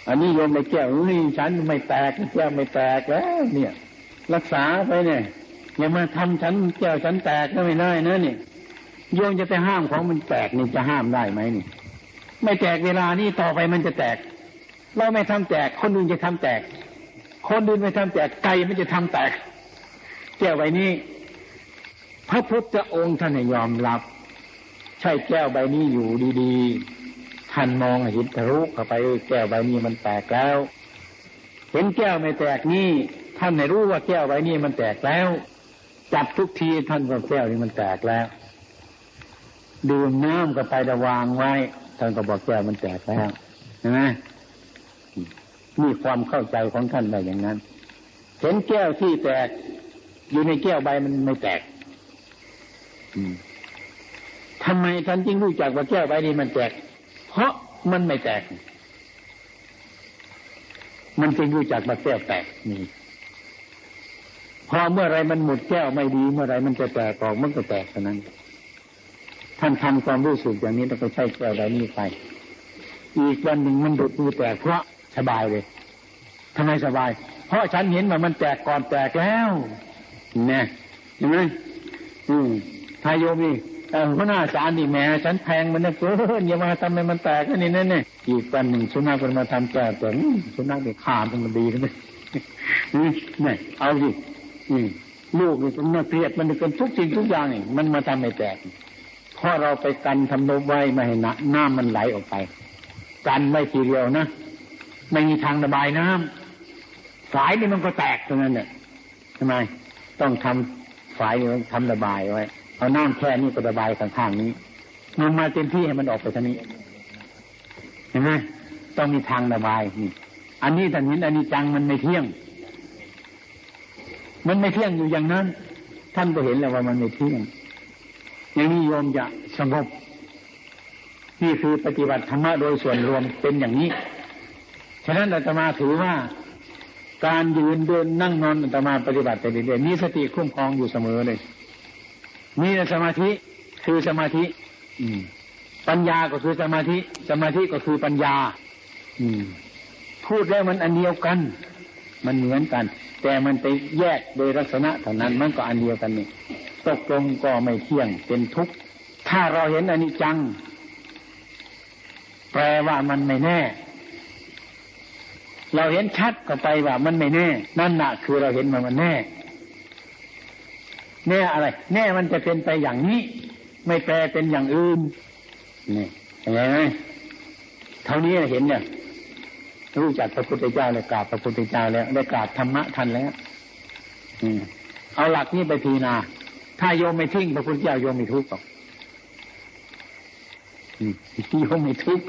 A: อันนี้โยมไม่แก้วนี่ฉันไม่แตกแก้วไม่แตกแล้ว เนี่ย รักษาไปเนี่ยอย่ามาทำฉันแก้วฉันแตกก็ไม่ได้นะนี่โยมจะไปห้ามของมันแตกนี่จะห้ามได้ไหมนี่ ไม่แตกเวลานี้ต่อไปมันจะแตก เราไม่ทำแตก คนอื่นจะทำแตก คนอื่นไม่ทำแตกไก่มันจะทำแตกแก้วใบนี้ พระพุทธองค์ท่านยอมรับ ใช่แก้วใบนี้อยู่ดีๆท่านมองเห็นทะลุเข้าไปแก้วใบนี้มันแตกแล้ว เห็นแก้วไม่แตกนี่ท่านไม่รู้ว่าแก้วใบนี้มันแตกแล้ว จับทุกทีท่านก็แก้วนี้มันแตกแล้วดื่มน้ำก็ไประวางไว้ท่านก็บอกแก้วมันแตกแล้วใช่ไหมมีความเข้าใจของท่านได้อย่างนั้น เห็นแก้วที่แตก อยู่ในแก้วใบมันไม่แตก ทำไมท่านจึงรู้จักว่าแก้วใบนี้มันแตก เพราะมันไม่แตก มันจึงรู้จักว่าแก้วแตกนี่พอเมื่อไรมันหมดแก้วไม่ดีเมื่อไรมันจะแตกออกมันก็แตกเท่านั้น ท่านทำความรู้สึกอย่างนี้ต้องไปใช้แก้วใบนี้ไป อีกวันหนึ่งมันดุดมือแตกเพราะสบายเลยทำไมสบาย เพราะฉันเห็นว่ามันแตกก่อนแตกแล้วเนี่ยเห็นไหมอืม ทายโยมนี่หัวหน้าจารย์นี่แม่ฉันแพงมันนะเกินอย่ามาทำให้มันแตกนี่นั่นนี่อีกวันหนึ่งสุนัขมันมาทำแก่แต่สุนัขเด็กขาดมันดีนะนี่นี่เอาสิลูกนี่มันเครียดมันเป็นทุกสิ่งทุกอย่างนี่มันมาทำให้แตกเพราะเราไปกันทำนบไว้ไม่ให้น้ำมันไหลออกไป กันไม่ทีเดียวนะไม่มีทางระบายน้ำสายนี่มันก็แตกตรงนั้นเนี่ยทำไมต้องทำสายนี่ทำระบายไว้ เอาน้ำแค่นี้ก็ระบายข้างๆนี้มันมาเต็มที่ให้มันออกไปทางนี้ เห็นไหมต้องมีทางระบายนี่อันนี้ท่านเห็นอันนี้จังมันไม่เที่ยง มันไม่เที่ยงอยู่อย่างนั้น ท่านก็เห็นแล้วว่ามันไม่เที่ยง อย่างนี้โยมจะสงบนี่คือปฏิบัติธรรมะโดยส่วนรวมเป็นอย่างนี้ ฉะนั้นอาตมาถือว่าการยืนเดินนั่งนอนอาตมาปฏิบัติไปเรื่อยๆมีสติคุ้มครองอยู่เสมอเลย นี่สมาธิคือสมาธิ อืม ปัญญาก็คือสมาธิ สมาธิก็คือปัญญา อืม พูดแล้วมันอันเดียวกัน มันเหมือนกัน แต่มันไปแยกโดยลักษณะเท่านั้นมันก็อันเดียวกันนี่ตกลงก็ไม่เที่ยงเป็นทุกข์ถ้าเราเห็นอนิจจัง แปลว่ามันไม่แน่ เราเห็นชัดก็ไปว่ามันไม่แน่ นั่นน่ะคือเราเห็นมันมันแน่ แน่อะไร แน่มันจะเป็นไปอย่างนี้ ไม่แปลเป็นอย่างอื่นนี่เห็นไหมเท่านี้เห็นเนี่ยรู้จักพระพุทธเจ้าเลยกราบพระพุทธเจ้าแล้วได้กราบธรรมะทันแล้วอืมเอาหลักนี้ไปพีนา ถ้าโยมไม่ทิ้งพระพุทธเจ้าโยมไม่ทุกข์หรอกโยมไม่ทุกข์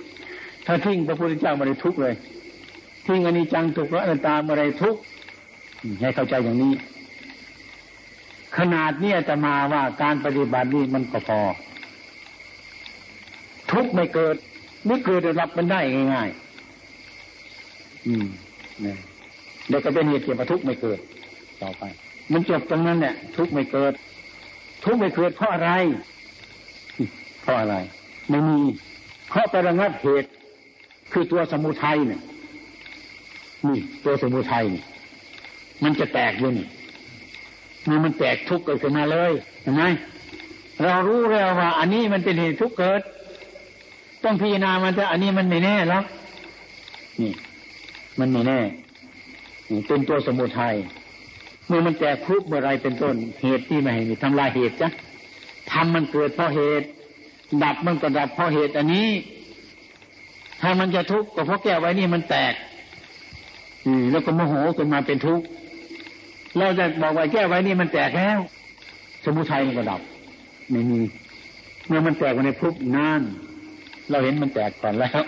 A: ถ้าทิ้งพระพุทธเจ้าไม่ได้ทุกข์เลยทิ้งอนิจจังทุกข์และอนัตตาไม่ได้ทุกข์ให้เข้าใจอย่างนี้ ขนาดนี้จะมาว่าการปฏิบัตินี่มันก็พอ ทุกไม่เกิดไม่เกิดรับมันได้ง่ายๆอืมเนี่ยเดี๋ยวก็เป็นเหตุเกี่ยวกับทุกไม่เกิด ต่อไป มันจบตรงนั้นเนี่ยทุกไม่เกิด ทุกไม่เกิดเพราะอะไร เพราะอะไร ไม่มี เพราะไประงับเหตุ คือตัวสมุทัยเนี่ยนี่ตัวสมุทัยนี่มันจะแตกอยู่นี่ มันมันแตกทุกข์เกิดขึ้นมาเลยเห็นไหมเรารู้แล้วว่า อันนี้มันเป็นเหตุทุกข์เกิด ต้องพิจารณามันจะอันนี้มันไม่แน่หรอกนี่ มันไม่แน่เป็นตัวสมุทัยเมื่อมันแตกทุกข์เมื่อไรเป็นต้น เหตุที่ไม่ให้มีทำลายเหตุจ้ะทำมันเกิดเพราะเหตุ ดับมันก็ดับเพราะเหตุอันนี้ ถ้ามันจะทุกข์ก็เพราะแก้วไว้นี่มันแตก อืแล้วก็โมโหขึ้นมาเป็นทุกข์ เราจะบอกว่าแก้ไว้นี่มันแตกแล้ว สมุทัยมันก็ดับไม่มีเมื่อมันแตกมาในพุบนานเราเห็นมันแตกก่อนแล้ว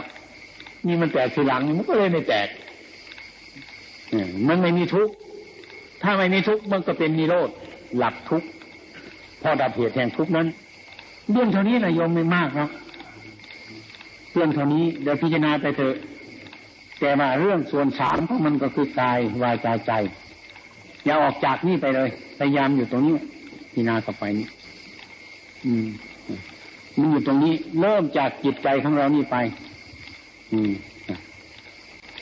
A: นี่มันแตกทีหลังมันก็เลยไม่แตกมันไม่มีทุกข์ถ้าไม่มีทุกข์มันก็เป็นนิโรธหลับทุกข์พอดับเหตุแห่งทุกข์นั้นเรื่องเท่านี้นะโยมไม่มากนะเรื่องเท่านี้เดี๋ยวพิจารณาไปเถอะแต่ว่าเรื่องส่วนสามของมันก็คือกายวาจาใจ อย่าออกจากนี่ไปเลย พยายามอยู่ตรงนี้พิจารณาต่อไปนี้อืมมันอยู่ตรงนี้ เริ่มจากจิตใจของเรานี่ไป อืม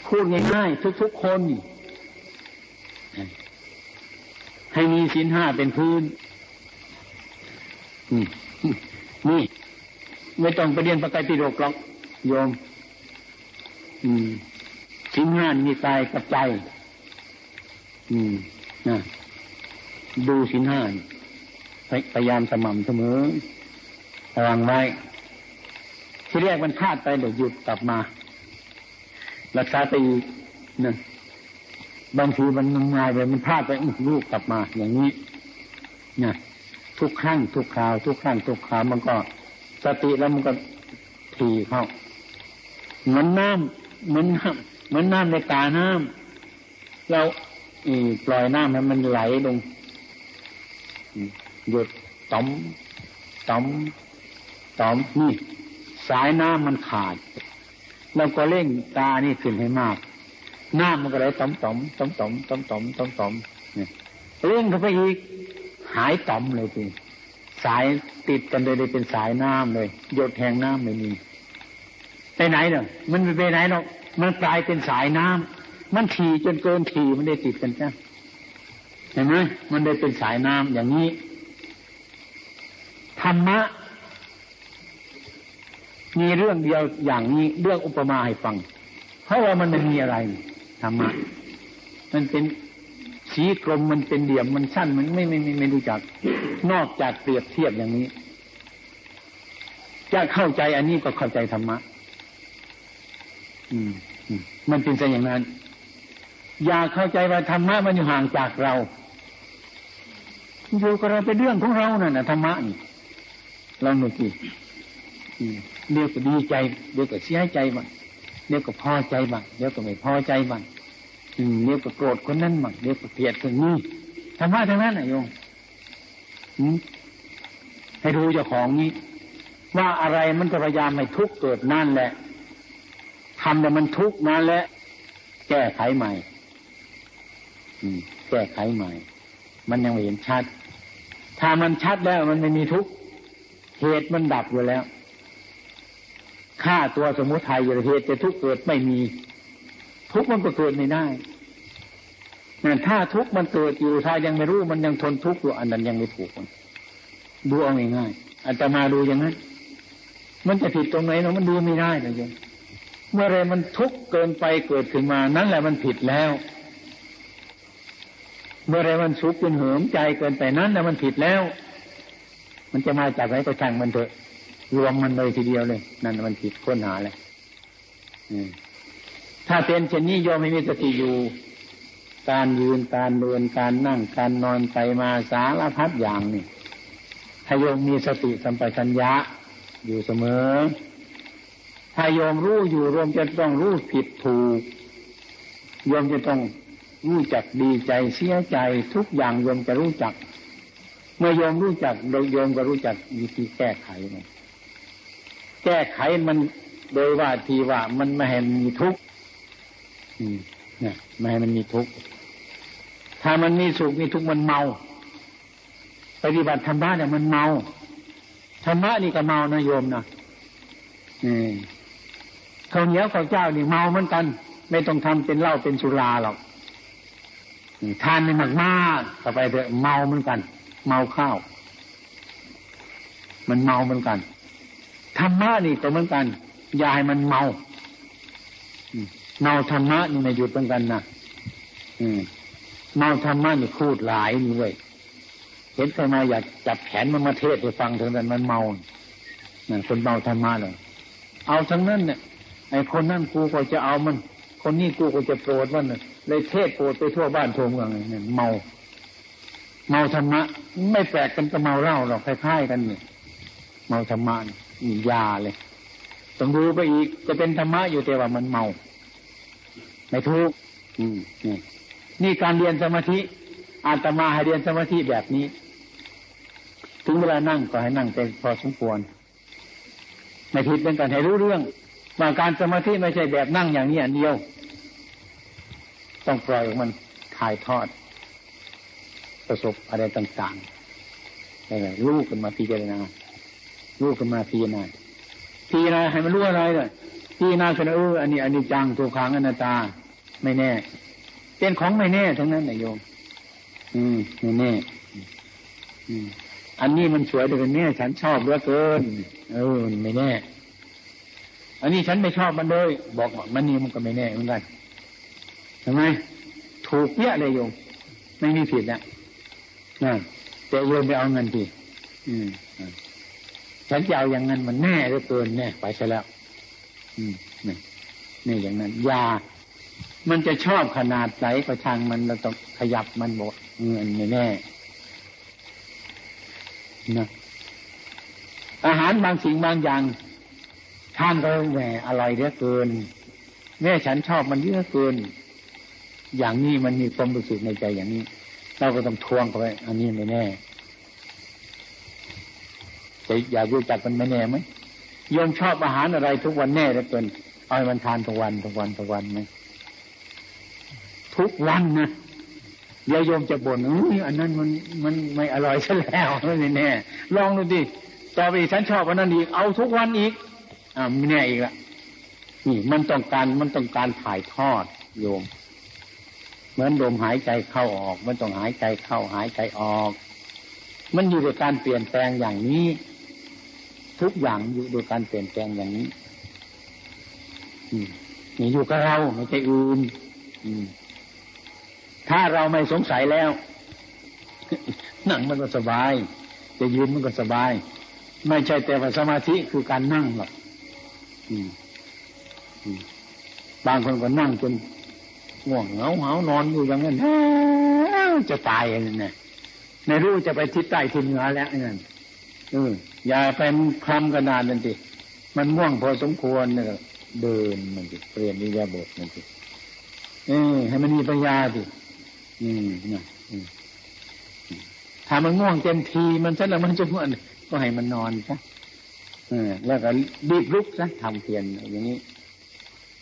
A: พูดง่ายๆทุกๆคน ให้มีสินห้าเป็นพื้นนี่ ไม่ต้องไปเรียนประกายติโรกหรอกโยมอืมสินห้ามีกายกับใจ อืม นะดูสินห้าพยายามสม่ำเสมอระวังไว้ ที่แรกมันพลาดไปเดี๋ยวหยุดกลับมา รักษาไปอีกนะบางทีมันงายไปมันพลาดไปลูกกลับมา อย่างนี้นะทุกครั้งทุกคราว ทุกครั้งทุกคราวมันก็สติแล้วมันก็ทีเข้าเหมือนน้ำเหมือนน้ำเหมือนน้ำในตาน้ำเรา ปล่อยน้ำให้มันไหลลงหยุดต้อมต้อมต้อมนี่สายน้ำมันขาดเราก็เร่งตานี่ขึ้นให้มาก น้ำมันก็เลยต้อมต้อมต้อมต้อมต้อมต้อมต้อมต้อมเนี่ยเร่งเข้าไปอีก หายต่อมเลยทีสายติดกันเลยเลยเป็นสายน้ำเลยหยดแทงน้ำไม่มีไปไหนเนาะมันไปไหนเนาะมันกลายเป็นสายน้ำ มันถี่จนเกินถี่มันได้ติดกันจ้ะเห็นไหมมันได้เป็นสายน้ำอย่างนี้ธรรมะมีเรื่องเดียวอย่างนี้เรื่องอุปมาให้ฟัง เพราะว่ามันไม่มีอะไรธรรมะมันเป็นสีกลมมันเป็นเดี่ยมมันสั้นมันไม่ไม่ไม่ไม่รู้จัก นอกจากเปรียบเทียบอย่างนี้ จะเข้าใจอันนี้ก็เข้าใจธรรมะ อืมมันเป็นไปอย่างนั้น อย่าเข้าใจว่าธรรมะมันอยู่ห่างจากเราอยู่กับเราเป็นเรื่องของเราน่ะนะธรรมะนี่ลองดูสิเดี๋ยวก็ดีใจเดี๋ยวก็เสียใจบ้างเดี๋ยวก็พอใจบ้างเดี๋ยวก็ไม่พอใจบ้างเดี๋ยวก็โกรธคนนั้นบ้างเดี๋ยวก็เกลียดคนนี้ธรรมะทั้งนั้นนะโยมให้ดูเจ้าของนี้ ว่าอะไรมันจะพยายามให้ทุกข์เกิดนั่นแหละทำแต่มันทุกข์นั่นแหละแก้ไขใหม่ แก้ไขใหม่ มันยังเห็นชัด ถ้ามันชัดแล้วมันไม่มีทุกข์เหตุมันดับอยู่แล้วฆ่าตัวสมุทัยเหตุจะทุกข์เกิดไม่มี ทุกข์มันก็เกิดไม่ได้นั่นถ้าทุกข์มันเกิดอยู่ถ้ายังไม่รู้มันยังทนทุกข์อยู่อันนั้นยังไม่ถูกดูเอาง่ายๆอาจจะมาดูอย่างนั้นมันจะผิดตรงไหนเนาะมันดูไม่ได้เลยโยมเมื่อไรมันทุกข์เกินไปเกิดขึ้นมา นั่นแหละมันผิดแล้ว เมื่อไรมันสุขเป็นเหิมใจเกินไปนั้นแหละมันผิดแล้ว มันจะมาจากไหนก็ช่างมันเถอะ รวมมันเลยทีเดียวเลย นั่นมันผิดค้นหาเลยถ้าเป็นเช่นนี้โยมไม่มีสติอยู่ การยืนการเดินการนั่งการนอนไปมาสารพัดอย่างนี่ถ้าโยมมีสติสัมปชัญญะอยู่เสมอ ถ้าโยมรู้อยู่รวมจะต้องรู้ผิดถูกโยมจะต้อง รู้จักดีใจเสียใจทุกอย่างโยมจะรู้จัก เมื่อโยมรู้จักโดยโยมก็รู้จักวิธีแก้ไขมันแก้ไขมันโดยว่าทีว่ามันไม่ให้มีทุกข์ไม่ให้มันมีทุกข์ถ้ามันมีสุขมีทุกข์มันเมา ปฏิบัติธรรมะเนี่ยมันเมาธรรมะนี่ก็เมานะโยมนะนี่ข้าวเหนียวข้าวเจ้านี่เมาเหมือนกัน ไม่ต้องทำเป็นเหล้าเป็นสุราหรอก ทานนี่มากมากต่อไปเถอะเมาเหมือนกัน เมาข้าว มันเมาเหมือนกันธรรมะนี่ก็เหมือนกันยาให้มันเมาเมาธรรมะนี่ไม่หยุดเหมือนกันนะเมาธรรมะนี่พูดหลายนี่เว้ยเห็นใครมาอยากจับแขนมันมาเทศให้ฟังถึงนั้นมันเมาน่ะคนเมาธรรมะเลยเอาทั้งนั้นเนี่ยไอ้คนนั่นกูก็จะเอามัน คนนี้กูก็จะโปรดมัน เลยเทศโปรดไปทั่วบ้านทั่วเมืองเนี่ยเมา เมาธรรมะ ไม่แปลกกันกับเมาเหล้าหรอกคล้ายๆกันเนี่ยเมาธรรมะนี่ยาเลยต้องดูไปอีกจะเป็นธรรมะอยู่แต่ว่ามันเมา ไม่ทุกอืมนี่นี่การเรียนสมาธิอาตมาให้เรียนสมาธิแบบนี้ ถึงเวลานั่งก็ให้นั่งเป็นพอสมควรไม่ผิดเป็นการให้รู้เรื่องว่าการสมาธิไม่ใช่แบบนั่งอย่างนี้อันเดียว ต้องปล่อยมันถ่ายทอด ประสบอะไรต่างๆอะไรรู้กันมาพิจารณารู้กันมาพิจารณาพิจารณาให้มันรู้อะไรเลยพิจารณาคือเอออันนี้อันนี้จังตัวขังอนัตตา ไม่แน่ เป็นของไม่แน่ทั้งนั้นนายโยม อืมไม่แน่ อืมอันนี้มันสวยแต่เป็นแน่ฉันชอบเหลือเกิน เออไม่แน่ อันนี้ฉันไม่ชอบมันเลย บอกมันนี่มันก็ไม่แน่เหมือนกัน ทำไมถูกเยอะเลยโยมไม่มีผิดนะนะแต่โยมไปเอาเงินทีอืมฉันจะเอาอย่างนั้นมันแน่เหลือเกินแน่ไปซะแล้วอืมนี่อย่างนั้นยามันจะชอบขนาดไหนก็ช่างมันเราต้องขยับมันบอกเงินไม่แน่นะอาหารบางสิ่งบางอย่างท่านก็แหมอร่อยเหลือเกินแม่ฉันชอบมันเยอะเกิน อย่างนี้มันมีความรู้สึกในใจอย่างนี้ เราก็ต้องทวงเขาไปอันนี้ไม่แน่จะอยากรู้จักมันไม่แน่ไหมโยมชอบอาหารอะไรทุกวันแน่เลือเกินเอามันทานทุกวันทุกวันทุกวันไหมทุกวันนะเดี๋ยวโยมจะบ่นอุ้ยอันนั้นมันมันไม่อร่อยซะแล้วไม่แน่ลองดูดิต่อไปฉันชอบอันนั้นอีกเอาทุกวันอีกอ่าไม่แน่อีกละนี่มันต้องการมันต้องการถ่ายทอดโยม เหมือนลมหายใจเข้าออก มันต้องหายใจเข้าหายใจออก มันอยู่ในการเปลี่ยนแปลงอย่างนี้ ทุกอย่างอยู่โดยการเปลี่ยนแปลงอย่างนี้อืมนี่อยู่กับเราไม่ใช่อื่นถ้าเราไม่สงสัยแล้ว นั่งมันก็สบาย จะยืนมันก็สบาย ไม่ใช่แต่ว่าสมาธิคือการนั่งหรอกบางคนก็นั่งจน ง่วงเหงาเหานอนอยู่อย่างนั้นจะตายอย่างนี้นในรู้จะไปทิศใต้ทิศเหนือแล้วนั่นเอออย่าไปคลำกระดานนั่นสิมันม่วงพอสมควรเนี่ยเดินมันสิเปลี่ยนนิยาบทมันสิเออให้มันมีปัญญาสิอืมนะถ้ามันง่วงเต็มทีมันซะแล้วมันจะง่วงก็ให้มันนอนซะแล้วก็รีบลุกซะทำเพียนอย่างนี้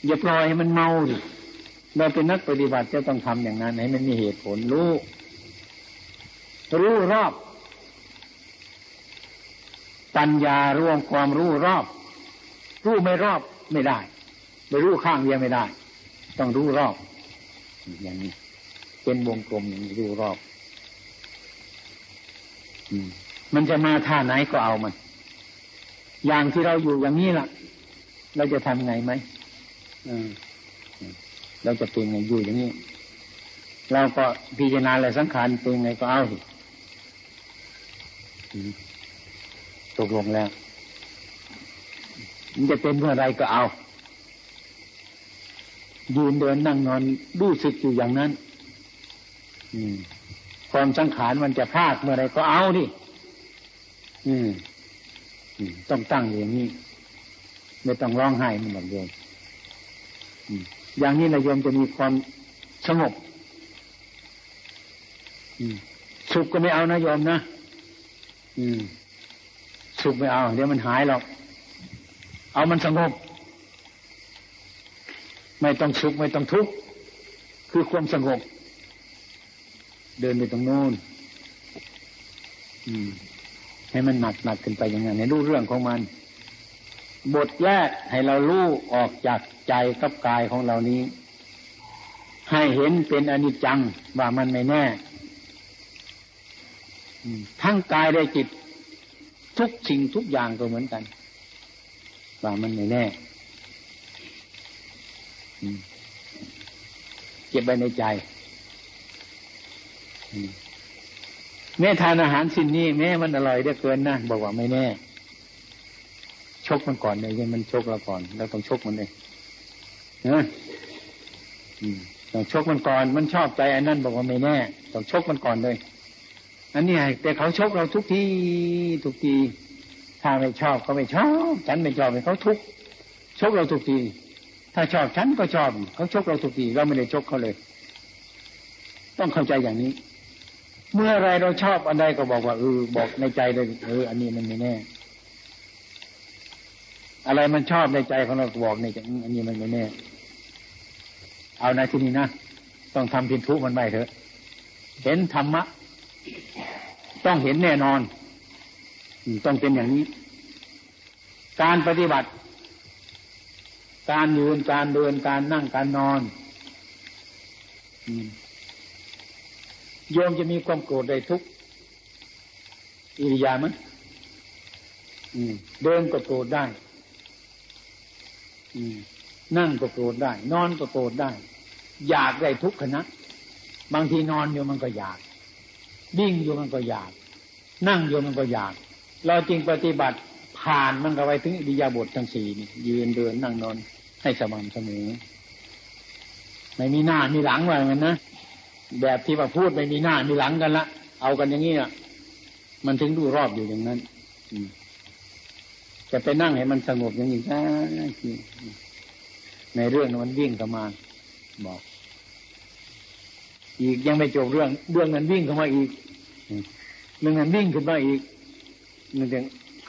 A: อย่าปล่อยให้มันเมาดิ เราเป็นนักปฏิบัติจะต้องทำอย่างนั้นให้มันมีเหตุผลรู้ รู้รอบ ปัญญารวมความรู้รอบ รู้ไม่รอบไม่ได้ ไม่รู้ข้างเดียวไม่ได้ ต้องรู้รอบ อย่างนี้ เป็นวงกลมอย่างนี้ดูรอบมันจะมาท่าไหนก็เอามัน อย่างที่เราอยู่อย่างนี้ล่ะ เราจะทำไงไหม เราจะเป็นไงอยู่อย่างนี้เราก็พิจารณาอะไรสังขารเป็นไงก็เอาตกลงแล้ว มันจะเป็นเมื่อไรก็เอา ยืนเดินนั่งนอนรู้สึกอยู่อย่างนั้นความสังขารมันจะพลาดเมื่อไรก็เอาดิต้องตั้งอย่างนี้ ไม่ต้องร้องไห้มันหรอกโยม อย่างนี้นายโยมจะมีความสงบสุขก็ไม่เอานะโยมนะสุขไม่เอา เดี๋ยวมันหายหรอก เอามันสงบ ไม่ต้องสุขไม่ต้องทุกข์คือความสงบ เดินไปตรงโน้นให้มันหนักหนักขึ้นไปอย่างนั้นให้รู้เรื่องของมัน บทแรกให้เรารู้ออกจากใจกับกายของเรานี้ ให้เห็นเป็นอนิจจังว่ามันไม่แน่ทั้งกายและจิต ทุกสิ่งทุกอย่างก็เหมือนกันว่ามันไม่แน่เก็บไว้ในใจแม่ทานอาหารสิ่งนี้แม่มันอร่อยได้เกินนะบอกว่าไม่แน่ ชกมันก่อนเลยยังมันชกเราก่อนเราต้องชกมันเลยนะต้องชกมันก่อน มันชอบใจอันนั้นบอกว่าไม่แน่ต้องชกมันก่อนเลยอันนี้แต่เขาชกเราทุกทีทุกทีถ้าไม่ชอบเขาไม่ชอบฉันไม่ชอบเขาทุกชกเราทุกที ถ้าชอบฉันก็ชอบเขาชกเราทุกทีเราไม่ได้ชกเขาเลย ต้องเข้าใจอย่างนี้ เมื่อไรเราชอบอันใดก็บอกว่าเออบอกในใจเลยเอออันนี้มันไม่แน่ อะไรมันชอบในใจของเราบอกในใจอันนี้มันไม่แน่เอาในที่นี้นะต้องทำพินทุมันไปเถอะ เห็นธรรมะ ต้องเห็นแน่นอน ต้องเป็นอย่างนี้ การปฏิบัติ การยืนการเดินการนั่งการนอนโยมจะมีความโกรธใดทุกอิริยามั้ยเดินก็โกรธได้ นั่งก็โกรธได้ นอนก็โกรธได้ อยากได้ทุกขณะบางทีนอนอยู่มันก็อยากวิ่งอยู่มันก็อยาก นั่งอยู่มันก็อยาก เราจริงปฏิบัติผ่านมันก็ไปถึงอิริยาบถทั้งสี่นี่ยืนเดินนั่งนอนให้สม่ำเสมอไม่มีหน้ามีหลังว่างันนะแบบที่ว่าพูดไม่มีหน้ามีหลังกันละเอากันอย่างนี้อะมันถึงดูรอบอยู่อย่างนั้น อื จะไปนั่งให้มันสงบอย่างนี้ใช่ในเรื่องมันวิ่งเข้ามาบอก อีกยังไม่จบเรื่อง เรื่องนั้นวิ่งเข้ามาอีกเรื่องนั้นวิ่งขึ้นมาอีกมันจะ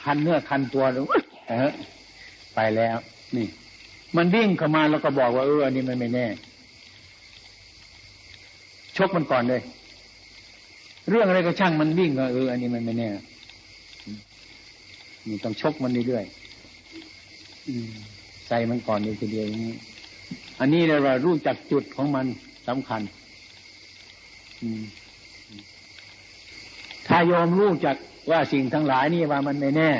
A: คันเนื้อคันตัวหรือเออไปแล้ว นี่ มันวิ่งเข้ามาแล้วก็บอกว่าเอออันนี้มันไม่แน่ ชกมันก่อนเลย เรื่องอะไรก็ช่างมันวิ่งก็เอออันนี้มันไม่แน่ มันต้องชกมันเรื่อยๆใส่มันก่อนเลยทีเดียวนี้ อันนี้เรารู้จักจุดของมันสำคัญถ้าโยมรู้จักว่าสิ่งทั้งหลายนี่ว่ามันไม่แน่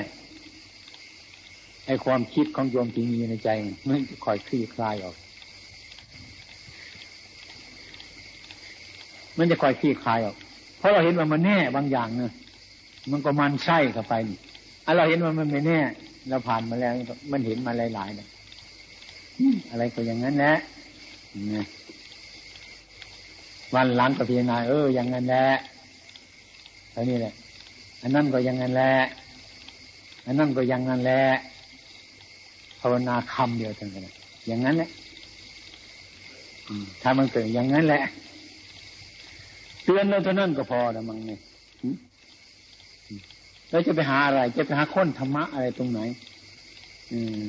A: ไอความคิดของโยมที่มีในใจมันจะคอยคลี่คลายออก มันจะคอยขี้คายออก เพราะเราเห็นว่ามันแน่บางอย่างเนะมันก็มันใช่เข้าไปนี่ อันเราเห็นว่ามันไม่แน่เราผ่านมาแล้ว มันเห็นมาหลายๆนะอะไรก็อย่างนั้นแหละวันหลังก็พิจารณาเอออย่างนั้นแหละเท่านี้แหละ อันนั้นก็อย่างนั้นแหละอันนั้นก็อย่างนั้นแหละภาวนาคำเดียวกันเลยอย่างนั้นแหละถ้ามันเกิดอย่างนั้นแหละเตือนเราเท่านั้นก็พอแล้วมั้งเนี่ย เราจะไปหาอะไร จะไปหาค้นธรรมะอะไรตรงไหน อืม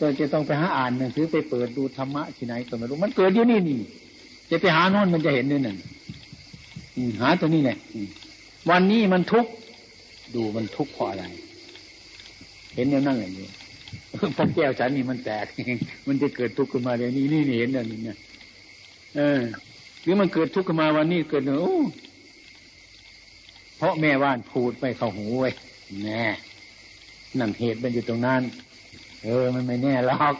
A: ก็จะต้องไปหาอ่านหนังสือไปเปิดดูธรรมะที่ไหนก็ไม่รู้มันเกิดอยู่นี่นี่ จะไปหาโน่นมันจะเห็นด้วยนั่นหาตัวนี้แหละวันนี้มันทุกข์ดูมันทุกข์เพราะอะไร เห็นอย่างนั่งอย่างนี้พอแก้วฉันนี่มันแตก มันจะเกิดทุกข์ขึ้นมาเดี๋ยวนี้นี่เห็นอย่างนี้เนี่ยเออหรือมันเกิดทุกข์ขึ้นมาวันนี้เกิดเนอเพ ราะแม่ว่านพูดไปเข้าหูไว้แน่นั่นเหตุมันอยู่ตรงนั้น เออ มันไม่แน่หรอก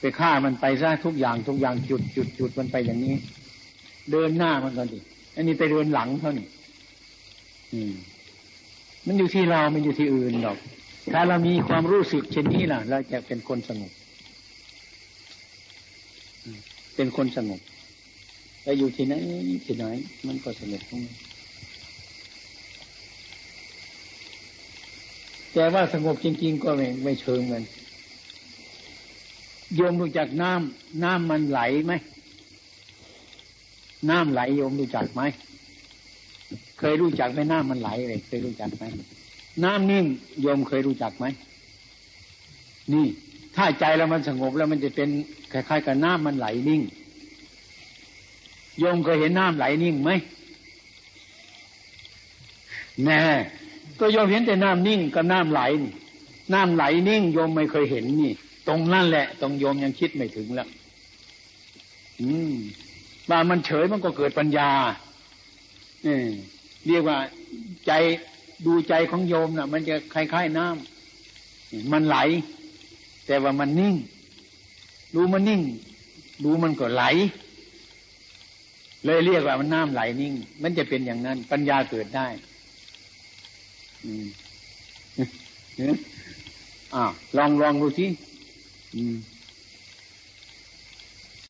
A: ไปฆ่ามันไปซะทุกอย่างทุกอย่างจุดจุดจุดมันไปอย่างนี้ เดินหน้ามันก่อนดิอันนี้ไปเดินหลังเท่านี้อืม มันอยู่ที่เราไม่อยู่ที่อื่นหรอก ถ้าเรามีความรู้สึกเช่นนี้ล่ะ เราจะเป็นคนสงบเป็นคนสงบไปอยู่ที่ไหนที่ไหน มันก็สงบของมัน แต่ว่าสงบจริง ๆ ก็ไม่ไม่เชิงมันโยมรู้จักน้ำน้ำมันไหลไหมน้ำไหลโยมรู้จักไหมเคยรู้จักไหมน้ำมันไหลเลยเคยรู้จักไหมน้ำนิ่งโยมเคยรู้จักไหมนี่ ถ้าใจเรามันสงบแล้วมันจะเป็นคล้ายๆกับน้ำมันไหลนิ่งโยมเคยเห็นน้ำไหลนิ่งไหมแน่ ก็โยมเห็นแต่น้ำนิ่งกับน้ำไหลน้ำไหลนิ่งโยมไม่เคยเห็นนี่ ตรงนั่นแหละ ตรงโยมยังคิดไม่ถึงแล้วอืมว่ามันเฉยมันก็เกิดปัญญาเเรียกว่าใจดูใจของโยมนะ่ะ มันจะคล้ายๆน้ำมันไหล แต่ว่ามันนิ่ง ดูมันนิ่ง ดูมันก็ไหล เลยเรียกว่ามันน้ำไหลนิ่ง มันจะเป็นอย่างนั้น ปัญญาเกิดได้ อ้าวลองลองดูสิอืม